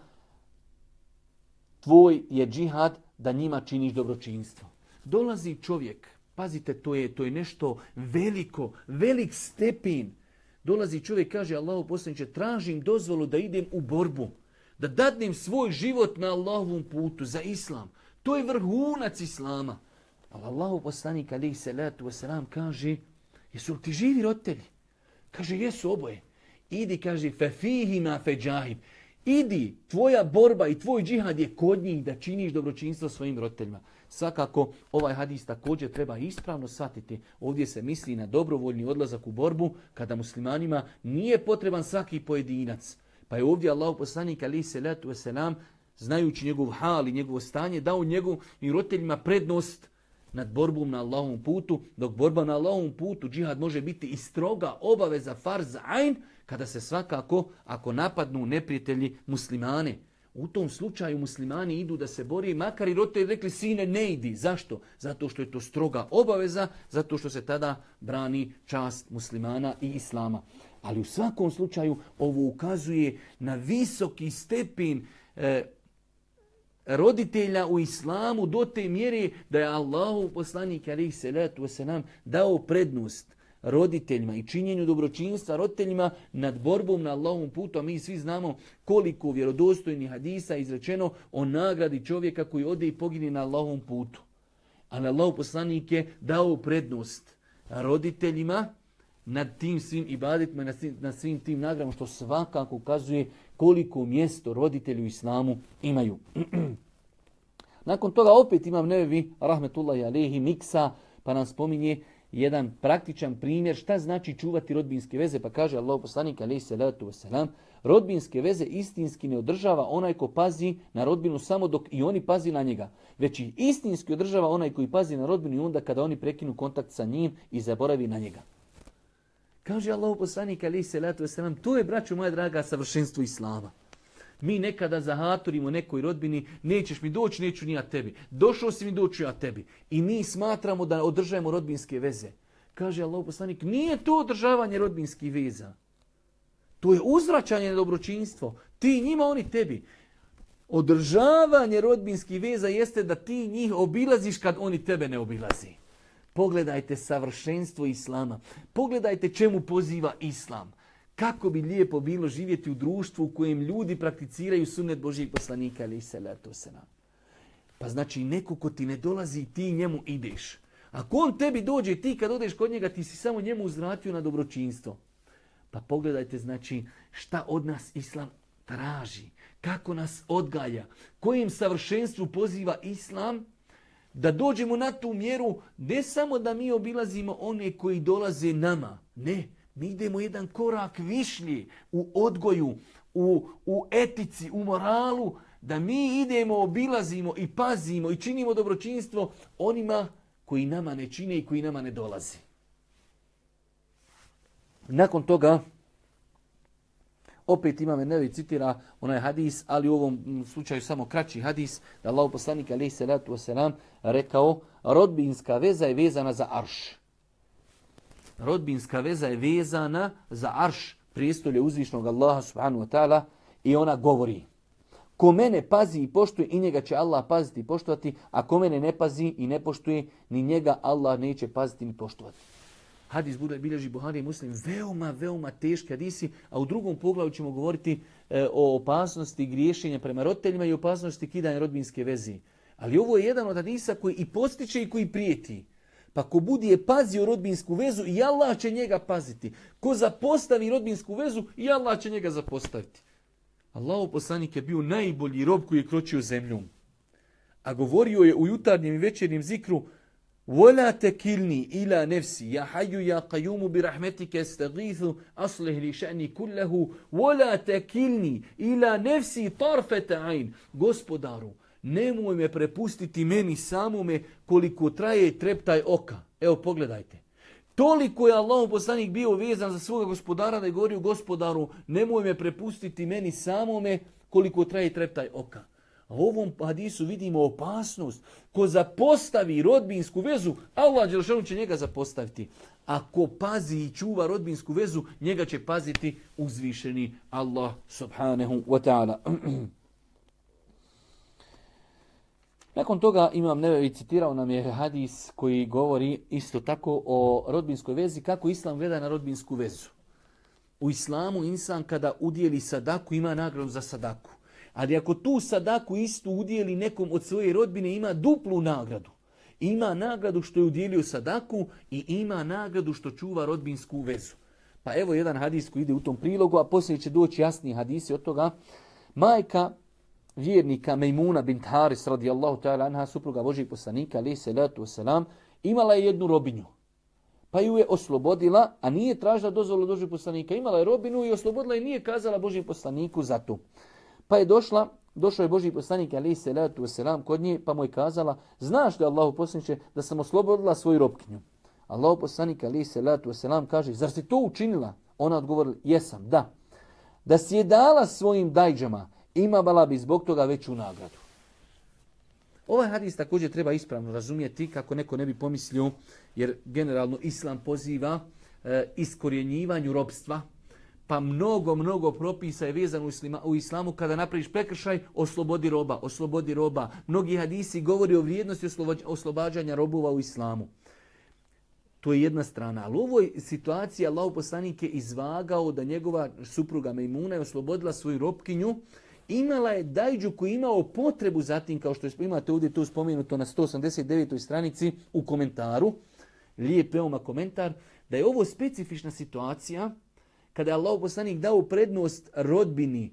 tvoj je džihad da njima činiš dobročinstvo. Dolazi čovjek, pazite, to je to je nešto veliko, velik stepen. Dolazi čovjek, kaže Allahu poslaniče, tražim dozvolu da idem u borbu, da dadnem svoj život na Allahovom putu za islam. To je vrhunac islama. Ali Allahu poslanik alaihi salatu wasalam kaže, jesu li ti živi roditelji? Kaže, jesu oboje. Idi, kaže, fe fihima fe džahim. Idi, tvoja borba i tvoj džihad je kod njih da činiš dobročinstvo svojim roditeljima. Svakako, ovaj hadis također treba ispravno shvatiti. Ovdje se misli na dobrovoljni odlazak u borbu, kada muslimanima nije potreban svaki pojedinac. Pa je ovdje Allah poslanik alaihi salatu wasalam znajući njegov hal i njegovo stanje, dao njegovim roditeljima prednost nad borbom na Allahovom putu, dok borba na Allahovom putu, džihad može biti i stroga obaveza farz ain, kada se svakako, ako napadnu neprijatelji muslimane, u tom slučaju muslimani idu da se bori, makar i roditelji rekli sine ne idi. Zašto? Zato što je to stroga obaveza, zato što se tada brani čast muslimana i islama. Ali u svakom slučaju ovo ukazuje na visoki stepen e, roditelja u islamu do te mjere da je Allahu poslanik alaihi salatu wasalam dao prednost roditeljima i činjenju dobročinstva roditeljima nad borbom na Allahovom putu, a mi svi znamo koliko vjerodostojnih hadisa izrečeno o nagradi čovjeka koji ode i pogine na Allahovom putu. A na Allahov poslanik je dao prednost roditeljima nad tim svim ibadetima i nad svim tim nagradama, što svakako ukazuje koliko mjesto roditelji u islamu imaju. Nakon toga opet imam nevi, rahmetullahi alehi, miksa, pa nam spominje jedan praktičan primjer šta znači čuvati rodbinske veze. Pa kaže Allah poslanik alaihi salatu wasalam, rodbinske veze istinski ne održava onaj ko pazi na rodbinu samo dok i oni pazi na njega. Već i istinski održava onaj koji pazi na rodbinu i onda kada oni prekinu kontakt sa njim i zaboravi na njega. Kaže Allah poslanik alaihi salatu wasalam, to je, braćo moja draga, savršenstvo Islama. Mi nekada zahatorimo nekoj rodbini, nećeš mi doći, neću ni ja tebi. Došao si mi doći ja tebi. I mi smatramo da održajemo rodbinske veze. Kaže Allah poslanik, nije to održavanje rodbinskih veza. To je uzvraćanje na dobročinstvo. Ti njima, oni tebi. Održavanje rodbinskih veza jeste da ti njih obilaziš kad oni tebe ne obilazi. Pogledajte savršenstvo Islama. Pogledajte čemu poziva Islam. Kako bi lijepo bilo živjeti u društvu u kojem ljudi prakticiraju sunnet Božijeg poslanika ili salatu selam. Pa znači neko ko ti ne dolazi ti njemu ideš. Ako on tebi dođe ti kad odeš kod njega ti si samo njemu uzvratio na dobročinstvo. Pa pogledajte znači šta od nas Islam traži. Kako nas odgaja. Kojim savršenstvu poziva Islam da dođemo na tu mjeru ne samo da mi obilazimo one koji dolaze nama. Ne, mi idemo jedan korak višlji u odgoju, u, u etici, u moralu, da mi idemo, obilazimo i pazimo i činimo dobročinstvo onima koji nama ne čine i koji nama ne dolazi. Nakon toga, opet imame nevi citira onaj hadis, ali u ovom slučaju samo kraći hadis, da Allah poslanik alaih salatu wasalam rekao, rodbinska veza je vezana za arš rodbinska veza je vezana za arš prijestolje uzvišnog Allaha subhanahu wa ta'ala i ona govori ko mene pazi i poštuje i njega će Allah paziti i poštovati, a ko mene ne pazi i ne poštuje, ni njega Allah neće paziti ni poštovati. Hadis bude bilježi Buhari i Muslim veoma, veoma teški hadisi, a u drugom poglavu ćemo govoriti e, o opasnosti griješenja prema roditeljima i opasnosti kidanja rodbinske vezi. Ali ovo je jedan od hadisa koji i postiče i koji prijeti. Pa ko budije pazio rodbinsku vezu i Allah će njega paziti. Ko zapostavi rodbinsku vezu i Allah će njega zapostaviti. Allahu poslanik je bio najbolji rob koji je kročio zemljom. A govorio je u jutarnjem i večernjem zikru وَلَا تَكِلْنِي إِلَى نَفْسِي يَا حَيُّ يَا قَيُّمُ بِرَحْمَتِكَ اسْتَغِيثُ أَصْلِهِ لِشَأْنِ كُلَّهُ وَلَا تَكِلْنِي إِلَى نَفْسِي طَرْفَةَ عَيْنِ Gospodaru, nemoj me prepustiti meni samome koliko traje treptaj oka. Evo pogledajte. Toliko je Allah poslanik bio vezan za svoga gospodara da je govorio gospodaru nemoj me prepustiti meni samome koliko traje treptaj oka. A u ovom hadisu vidimo opasnost. Ko zapostavi rodbinsku vezu, Allah Đelšanu će njega zapostaviti. Ako pazi i čuva rodbinsku vezu, njega će paziti uzvišeni Allah subhanahu wa ta'ala. Nakon toga imam nevevi citirao nam je hadis koji govori isto tako o rodbinskoj vezi, kako islam gleda na rodbinsku vezu. U islamu insan kada udijeli sadaku ima nagradu za sadaku. Ali ako tu sadaku istu udijeli nekom od svoje rodbine ima duplu nagradu. Ima nagradu što je udjelio sadaku i ima nagradu što čuva rodbinsku vezu. Pa evo jedan hadis koji ide u tom prilogu, a poslije će doći jasni hadisi od toga. Majka vjernika Mejmuna bint Haris radijallahu ta'ala anha, supruga Božih poslanika, ali salatu wasalam, imala je jednu robinju. Pa ju je oslobodila, a nije tražila dozvolu Božih poslanika. Imala je robinu i oslobodila i nije kazala Božim poslaniku za to. Pa je došla došao je Boži poslanik ali se letu selam kod nje pa mu je kazala znaš da Allahu poslaniče da sam oslobodila svoju robkinju. Allahu poslanik ali se letu selam kaže zar si to učinila? Ona odgovorila jesam, da. Da si je dala svojim dajđama imala bi zbog toga veću nagradu. Ovaj hadis također treba ispravno razumjeti kako neko ne bi pomislio jer generalno islam poziva e, iskorjenjivanju robstva pa mnogo, mnogo propisa je vezano u islamu kada napraviš prekršaj, oslobodi roba, oslobodi roba. Mnogi hadisi govori o vrijednosti oslobađanja robova u islamu. To je jedna strana. Ali u ovoj situaciji Allah poslanik je izvagao da njegova supruga Mejmuna je oslobodila svoju robkinju, imala je dajđu koji imao potrebu za tim, kao što imate ovdje tu spomenuto na 189. stranici u komentaru, lijep veoma komentar, da je ovo specifična situacija kada je Allah poslanik dao prednost rodbini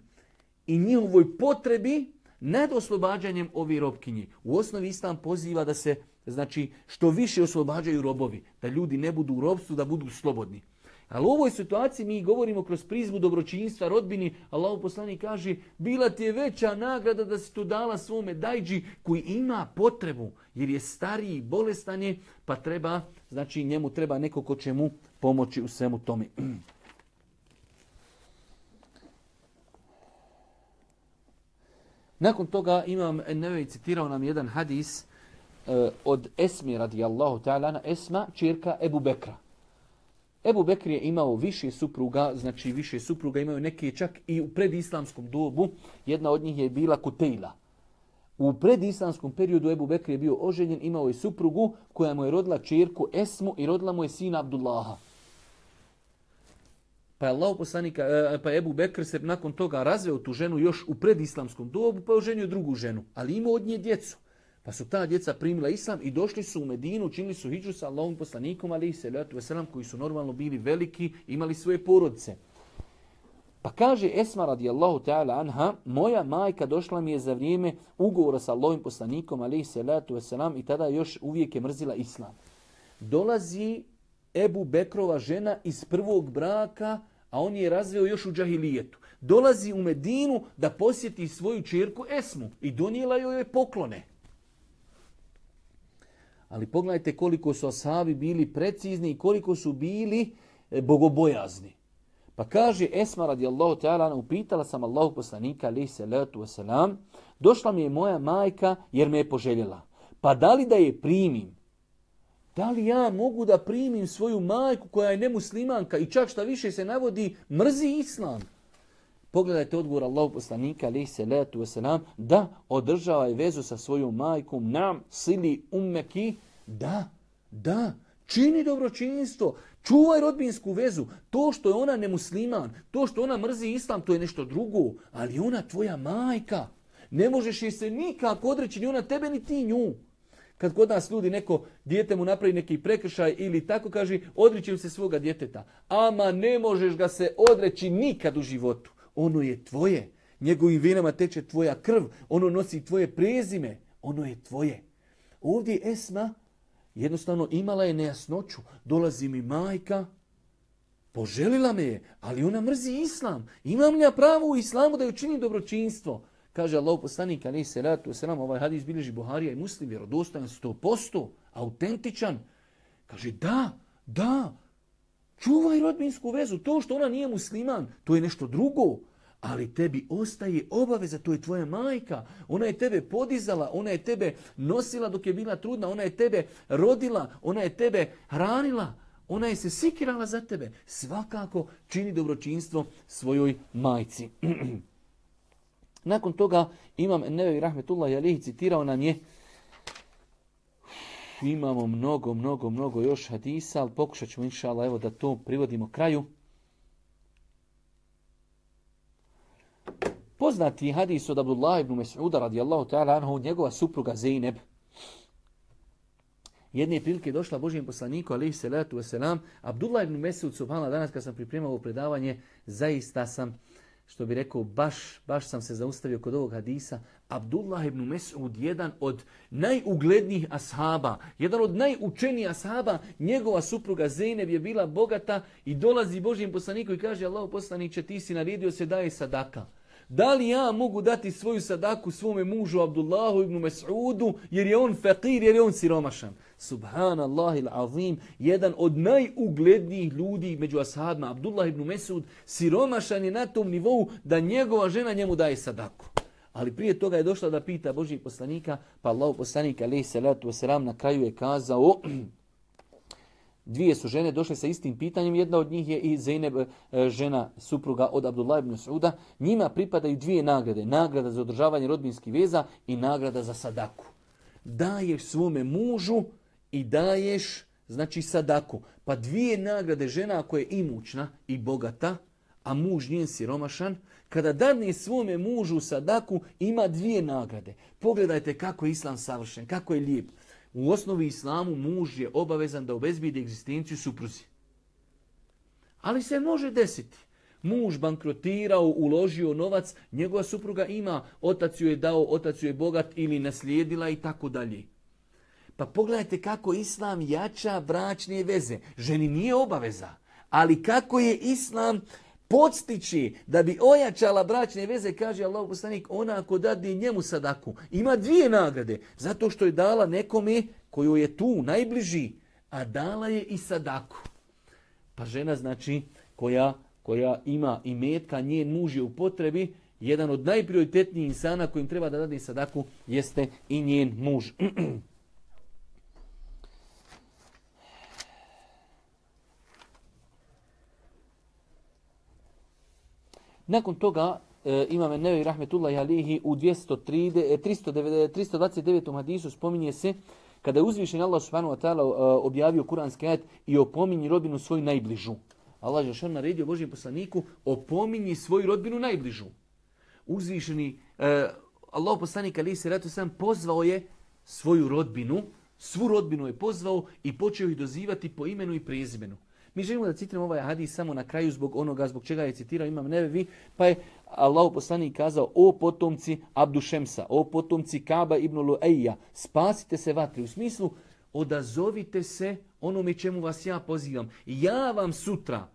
i njihovoj potrebi nad oslobađanjem ovih robkinji. U osnovi Islam poziva da se znači što više oslobađaju robovi, da ljudi ne budu u robstvu, da budu slobodni. Ali u ovoj situaciji mi govorimo kroz prizmu dobročinstva rodbini. Allah poslanik kaže, bila ti je veća nagrada da si to dala svome dajđi koji ima potrebu, jer je stariji, bolestan je, pa treba, znači njemu treba neko ko će mu pomoći u svemu tome. Nakon toga imam, Nevevi citirao nam jedan hadis uh, od Esmi radijallahu ta'ala, Esma, čirka Ebu Bekra. Ebu Bekr je imao više supruga, znači više supruga imaju neke čak i u predislamskom dobu. Jedna od njih je bila Kutejla. U predislamskom periodu Ebu Bekr je bio oženjen, imao je suprugu koja mu je rodila čerku Esmu i rodila mu je sina Abdullaha. Pa je Allah poslanika, e, pa Ebu Bekr se nakon toga razveo tu ženu još u predislamskom dobu, pa je oženio drugu ženu, ali imao od nje djecu. Pa su ta djeca primila islam i došli su u Medinu, činili su hijđu sa Allahom poslanikom, ali i salatu wasalam, koji su normalno bili veliki, imali svoje porodice. Pa kaže Esma radijallahu ta'ala anha, moja majka došla mi je za vrijeme ugovora sa Allahom poslanikom, ali i salatu wasalam, i tada još uvijek je mrzila islam. Dolazi Ebu Bekrova žena iz prvog braka, a on je razveo još u džahilijetu. Dolazi u Medinu da posjeti svoju čirku Esmu i donijela joj je poklone. Ali pogledajte koliko su ashabi bili precizni i koliko su bili e, bogobojazni. Pa kaže Esma radijallahu ta'ala, upitala sam Allahu poslanika alaih salatu wasalam, došla mi je moja majka jer me je poželjela. Pa da li da je primim? Da li ja mogu da primim svoju majku koja je nemuslimanka i čak šta više se navodi mrzi islam? Pogledajte odgovor Allahu poslanika alaih salatu wasalam, da održava vezu sa svojom majkom, nam sili ummeki, da, da, čini dobročinstvo, čuvaj rodbinsku vezu. To što je ona nemusliman, to što ona mrzi islam, to je nešto drugo, ali ona tvoja majka. Ne možeš je se nikako odreći ni ona tebe ni ti nju. Kad kod nas ljudi neko dijete mu napravi neki prekršaj ili tako kaže, odreći se svoga djeteta. Ama ne možeš ga se odreći nikad u životu. Ono je tvoje. Njegovim venama teče tvoja krv. Ono nosi tvoje prezime. Ono je tvoje. Ovdje Esma jednostavno imala je nejasnoću. Dolazi mi majka, poželila me je, ali ona mrzi islam. Imam li ja pravo u islamu da joj činim dobročinstvo? Kaže Allah poslanik, ali se ratu selam, ovaj hadis bilježi Buharija i muslim, vjerodostojan 100%, autentičan. Kaže, da, da, čuvaj rodbinsku vezu. To što ona nije musliman, to je nešto drugo. Ali tebi ostaje obaveza, to je tvoja majka. Ona je tebe podizala, ona je tebe nosila dok je bila trudna, ona je tebe rodila, ona je tebe hranila. Ona je se sikirala za tebe. Svakako čini dobročinstvo svojoj majci. Nakon toga imam Nevevi Rahmetullah Jalihi citirao nam je imamo mnogo, mnogo, mnogo još hadisa, ali pokušat ćemo inša Allah, evo da to privodimo kraju. Poznati hadis od Abdullah ibn Mas'uda radijallahu ta'ala anhu, njegova supruga Zeyneb. Jedne prilike došla Božijem poslaniku, alaihi salatu wasalam. Abdullah ibn Mas'ud, subhanallah, danas kad sam pripremao ovo predavanje, zaista sam što bi rekao, baš, baš sam se zaustavio kod ovog hadisa, Abdullah ibn Mes'ud, jedan od najuglednijih ashaba, jedan od najučenijih ashaba, njegova supruga Zeynep je bila bogata i dolazi Božijem poslaniku i kaže, Allah poslaniće, ti si naredio se daje sadaka. Da li ja mogu dati svoju sadaku svome mužu Abdullahu ibn Mas'udu jer je on fakir, jer je on siromašan? Subhanallah il azim, jedan od najuglednijih ljudi među ashabima, Abdullah ibn Mesud, siromašan je na tom nivou da njegova žena njemu daje sadaku. Ali prije toga je došla da pita Božih poslanika, pa Allah poslanika, alaih salatu wasalam, na kraju je kazao, Dvije su žene došle sa istim pitanjem, jedna od njih je i Zeynep, e, žena supruga od Abdullah ibn Sauda. Njima pripadaju dvije nagrade, nagrada za održavanje rodbinskih veza i nagrada za sadaku. Daješ svome mužu i daješ znači sadaku. Pa dvije nagrade žena koja je imućna i bogata, a muž njen siromašan, kada dadne svome mužu sadaku, ima dvije nagrade. Pogledajte kako je islam savršen, kako je lijep. U osnovi islamu muž je obavezan da obezbidi egzistenciju supruzi. Ali se može desiti. Muž bankrotirao, uložio novac, njegova supruga ima, otac ju je dao, otac ju je bogat ili naslijedila i tako dalje. Pa pogledajte kako islam jača bračne veze. Ženi nije obaveza, ali kako je islam podstići da bi ojačala bračne veze, kaže Allah poslanik, ona ako dadne njemu sadaku, ima dvije nagrade, zato što je dala nekome koju je tu, najbliži, a dala je i sadaku. Pa žena znači koja, koja ima i metka, njen muž je u potrebi, jedan od najprioritetnijih insana kojim treba da dadne sadaku jeste i njen muž. Nakon toga e, imam Nevi Rahmetullahi Alihi u 230, 329, 329. hadisu spominje se kada je uzvišen Allah subhanahu wa ta'ala e, objavio kuranski ajet i opominji rodbinu svoju najbližu. Allah je naredio Božijem poslaniku opominji svoju rodbinu najbližu. Uzvišeni e, Allah poslanik Ali se ratu sam pozvao je svoju rodbinu, svu rodbinu je pozvao i počeo ih dozivati po imenu i prezimenu. Mi želimo da citiramo ovaj hadis samo na kraju zbog onoga zbog čega je citirao imam nevevi, pa je Allah poslanik kazao o potomci Abdušemsa, o potomci Kaba ibn Lueja, spasite se vatri. U smislu odazovite se onome čemu vas ja pozivam. Ja vam sutra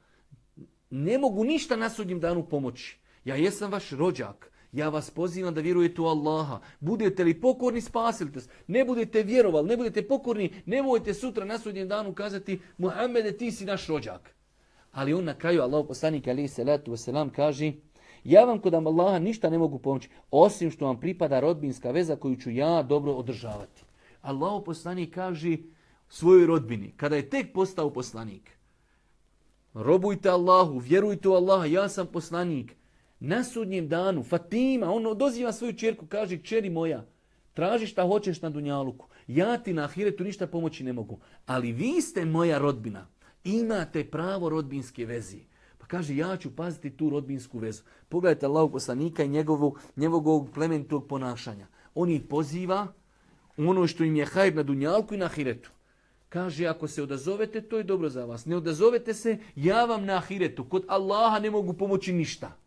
ne mogu ništa na sudnjem danu pomoći. Ja jesam vaš rođak. Ja vas pozivam da vjerujete u Allaha. Budete li pokorni, spasite se. Ne budete vjerovali, ne budete pokorni, nemojte sutra na sudnjem danu kazati Muhammede, ti si naš rođak. Ali on na kraju, Allah poslanik ali salatu wasalam kaže ja vam kod Allaha ništa ne mogu pomoći, osim što vam pripada rodbinska veza koju ću ja dobro održavati. Allah poslanik kaže svojoj rodbini, kada je tek postao poslanik, robujte Allahu, vjerujte u Allaha, ja sam poslanik, na sudnjem danu, Fatima, on doziva svoju čerku, kaže, čeri moja, traži šta hoćeš na Dunjaluku. Ja ti na Ahiretu ništa pomoći ne mogu. Ali vi ste moja rodbina. Imate pravo rodbinske vezi. Pa kaže, ja ću paziti tu rodbinsku vezu. Pogledajte Allah poslanika i njegovu, njegovog plementog ponašanja. On ih poziva ono što im je hajb na Dunjalku i na Ahiretu. Kaže, ako se odazovete, to je dobro za vas. Ne odazovete se, ja vam na Ahiretu. Kod Allaha ne mogu pomoći ništa.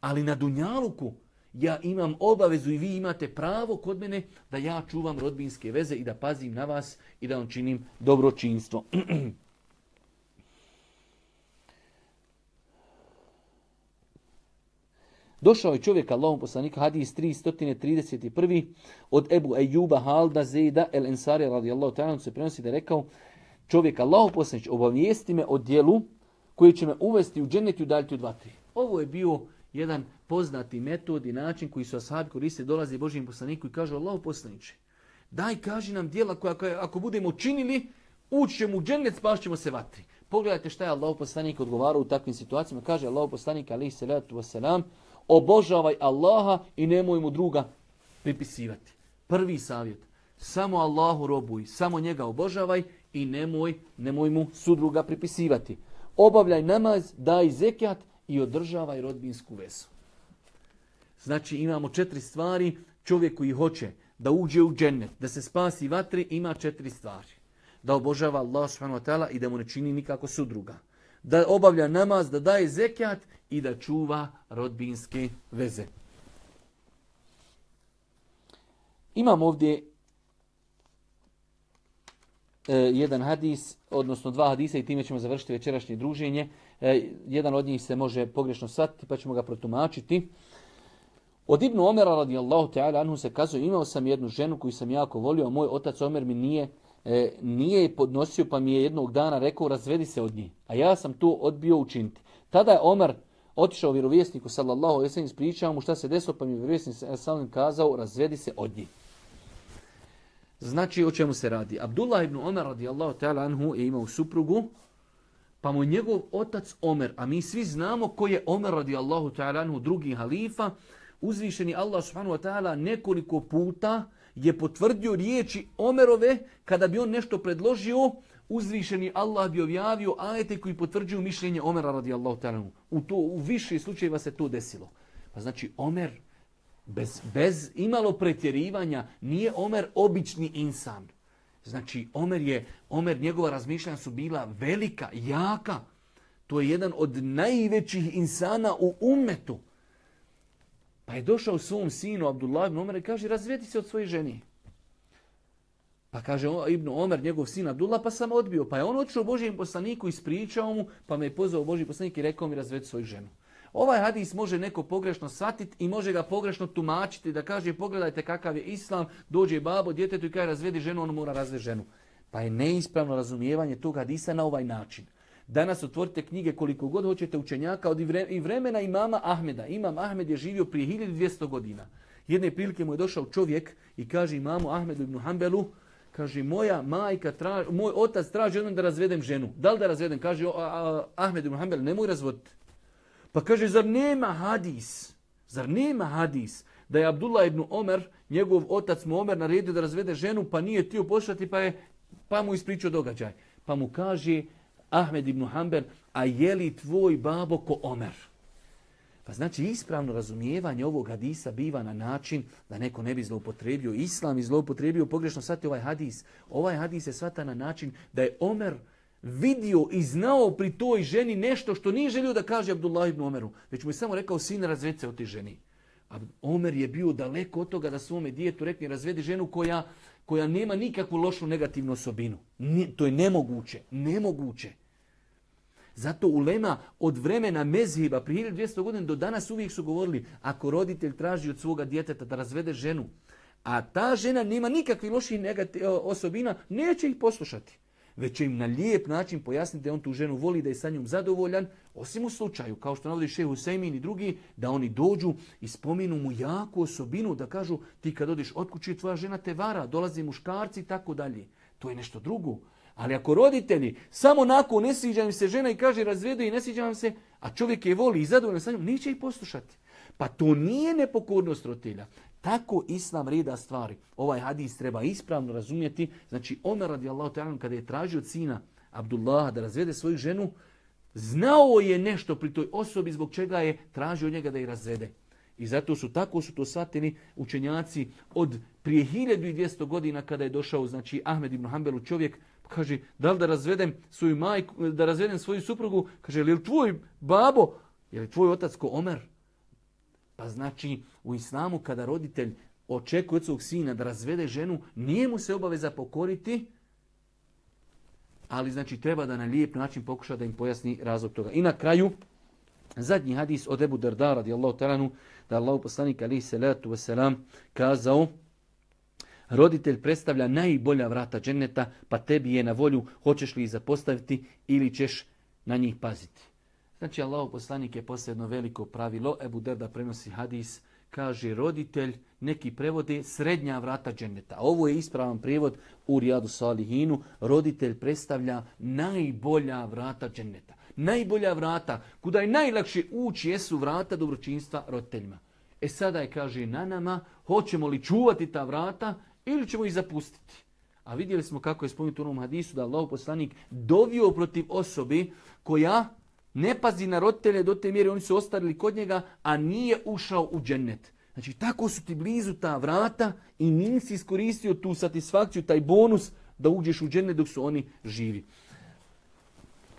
Ali na Dunjaluku ja imam obavezu i vi imate pravo kod mene da ja čuvam rodbinske veze i da pazim na vas i da vam činim dobročinstvo. Došao je čovjek Allahom poslanika hadis 331. od Ebu Ejuba Halda Zejda El Ensari radijallahu ta'ala se prenosi da je rekao čovjek Allahom poslanić obavijesti me o dijelu koji će me uvesti u džennet i udaljiti od. Ovo je bio jedan poznati metod i način koji su ashabi koriste, dolazi Božijem poslaniku i kažu Allah poslaniče, daj kaži nam dijela koja ako, budemo činili, ući ćemo u džennet, spašćemo se vatri. Pogledajte šta je Allah poslanik odgovarao u takvim situacijama. Kaže Allah poslanik alaih salatu wasalam, obožavaj Allaha i nemoj mu druga pripisivati. Prvi savjet, samo Allahu robuj, samo njega obožavaj i nemoj, nemoj mu sudruga pripisivati. Obavljaj namaz, daj zekijat i održavaj rodbinsku vezu. Znači imamo četiri stvari, čovjek koji hoće da uđe u džennet, da se spasi vatri, ima četiri stvari. Da obožava Allah subhanahu i da mu ne čini nikako sudruga. Da obavlja namaz, da daje zekijat i da čuva rodbinske veze. Imam ovdje e, jedan hadis, odnosno dva hadisa i time ćemo završiti večerašnje druženje. E, jedan od njih se može pogrešno shvatiti pa ćemo ga protumačiti. Od Ibnu Omera radijallahu ta'ala anhu se kazuje imao sam jednu ženu koju sam jako volio, a moj otac Omer mi nije, e, nije je podnosio pa mi je jednog dana rekao razvedi se od nje. A ja sam to odbio učiniti. Tada je Omer otišao vjerovjesniku sallallahu alejhi ve sellem ispričao mu šta se desilo pa mi je vjerovjesnik sallallahu kazao razvedi se od nje. Znači o čemu se radi? Abdullah ibn Omer radijallahu ta'ala anhu je imao suprugu pa mu njegov otac Omer, a mi svi znamo ko je Omer radijallahu ta'ala anhu, drugi halifa, uzvišeni Allah subhanahu wa ta'ala nekoliko puta je potvrdio riječi Omerove kada bi on nešto predložio, uzvišeni Allah bi objavio ajete koji potvrđuju mišljenje Omera radijallahu ta'ala. U, to, u više slučajeva se to desilo. Pa znači Omer bez, bez imalo pretjerivanja nije Omer obični insan. Znači Omer je, Omer njegova razmišljanja su bila velika, jaka. To je jedan od najvećih insana u umetu. Pa je došao svom sinu Abdullah ibn Omer i kaže razvedi se od svoje ženi. Pa kaže Ibn Omer, njegov sin Abdullah, pa sam odbio. Pa je on otišao Božijem poslaniku, ispričao mu, pa me je pozvao Božji poslanik i rekao mi razvedi svoju ženu. Ovaj hadis može neko pogrešno shvatiti i može ga pogrešno tumačiti da kaže pogledajte kakav je islam, dođe babo, djetetu i kaže razvedi ženu, on mora razvesti ženu. Pa je neispravno razumijevanje tog hadisa na ovaj način. Danas otvorite knjige koliko god hoćete učenjaka od i vremena imama Ahmeda. Imam Ahmed je živio prije 1200 godina. Jedne prilike mu je došao čovjek i kaže imamu Ahmedu ibn Hanbelu, kaže moja majka, traži, moj otac traži jednom da razvedem ženu. Da li da razvedem? Kaže Ahmed ibn Hanbel, nemoj razvoditi. Pa kaže, zar nema hadis? Zar nema hadis da je Abdullah ibn Omer, njegov otac mu Omer naredio da razvede ženu, pa nije tio pošati, pa, je, pa mu ispričao događaj. Pa mu kaže, Ahmed ibn Hanbel, a je li tvoj babo ko Omer? Pa znači ispravno razumijevanje ovog hadisa biva na način da neko ne bi zloupotrebio islam i zloupotrebio pogrešno sati ovaj hadis. Ovaj hadis je svata na način da je Omer vidio i znao pri toj ženi nešto što nije želio da kaže Abdullah ibn Omeru, već mu je samo rekao sin razvece od te ženi. A Omer je bio daleko od toga da svome dijetu rekne razvedi ženu koja, koja nema nikakvu lošu negativnu osobinu. to je nemoguće, nemoguće. Zato ulema od vremena mezhiba prije 1200 godina do danas uvijek su govorili ako roditelj traži od svoga djeteta da razvede ženu, a ta žena nema nikakvih loših osobina, neće ih poslušati već će im na lijep način pojasniti da on tu ženu voli, da je sa njom zadovoljan, osim u slučaju, kao što navodi šehu Sejmin i drugi, da oni dođu i spominu mu jaku osobinu, da kažu ti kad odiš od kuće, tvoja žena te vara, dolazi muškarci i tako dalje. To je nešto drugo. Ali ako roditelji samo nakon ne sviđa im se žena i kaže razvedu i ne sviđa vam se, a čovjek je voli i zadovoljan sa njom, neće ih poslušati. Pa to nije nepokornost roditelja. Tako islam reda stvari. Ovaj hadis treba ispravno razumjeti. Znači, Omer radijallahu ta'ala kada je tražio sina Abdullaha da razvede svoju ženu, znao je nešto pri toj osobi zbog čega je tražio njega da je razvede. I zato su tako su to shvatili učenjaci od prije 1200 godina kada je došao znači Ahmed ibn Hanbelu čovjek kaže da li da razvedem svoju majku, da razvedem svoju suprugu, kaže je li tvoj babo, je li tvoj otac ko Omer? Pa znači u islamu kada roditelj očekuje od svog sina da razvede ženu, nije mu se obaveza pokoriti, ali znači treba da na lijep način pokuša da im pojasni razlog toga. I na kraju, zadnji hadis od Ebu Darda radijallahu talanu, da Allah poslanik alihi salatu wasalam kazao, roditelj predstavlja najbolja vrata dženeta, pa tebi je na volju hoćeš li ih zapostaviti ili ćeš na njih paziti. Znači, Allah poslanik je posljedno veliko pravilo. Ebu Derda prenosi hadis, kaže roditelj, neki prevode srednja vrata dženeta. Ovo je ispravan prijevod u Rijadu Salihinu. Roditelj predstavlja najbolja vrata dženeta. Najbolja vrata, kuda je najlakše ući, jesu vrata dobročinstva roditeljima. E sada je, kaže, na nama, hoćemo li čuvati ta vrata ili ćemo ih zapustiti. A vidjeli smo kako je spomenuto u onom hadisu da Allah poslanik dovio protiv osobi koja ne pazi na roditelje do te mjere, oni su ostarili kod njega, a nije ušao u džennet. Znači, tako su ti blizu ta vrata i nisi iskoristio tu satisfakciju, taj bonus da uđeš u džennet dok su oni živi.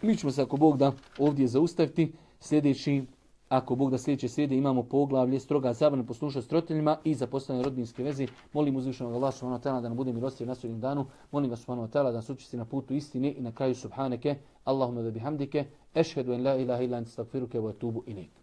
Mi ćemo se, ako Bog da, ovdje zaustaviti. Sljedeći, ako Bog da sljedeće srijede imamo poglavlje stroga zabrana poslušati s roditeljima i zapostavljanje rodbinske veze. Molim uzvišenog Allah subhanahu wa da nam bude milostiv na sudnjem danu. Molim vas subhanahu wa da nas učesti na putu istine i na kraju subhaneke. Allahumma da bihamdike. Ešhedu en la ilaha illa astaghfiruke wa atubu ilayk.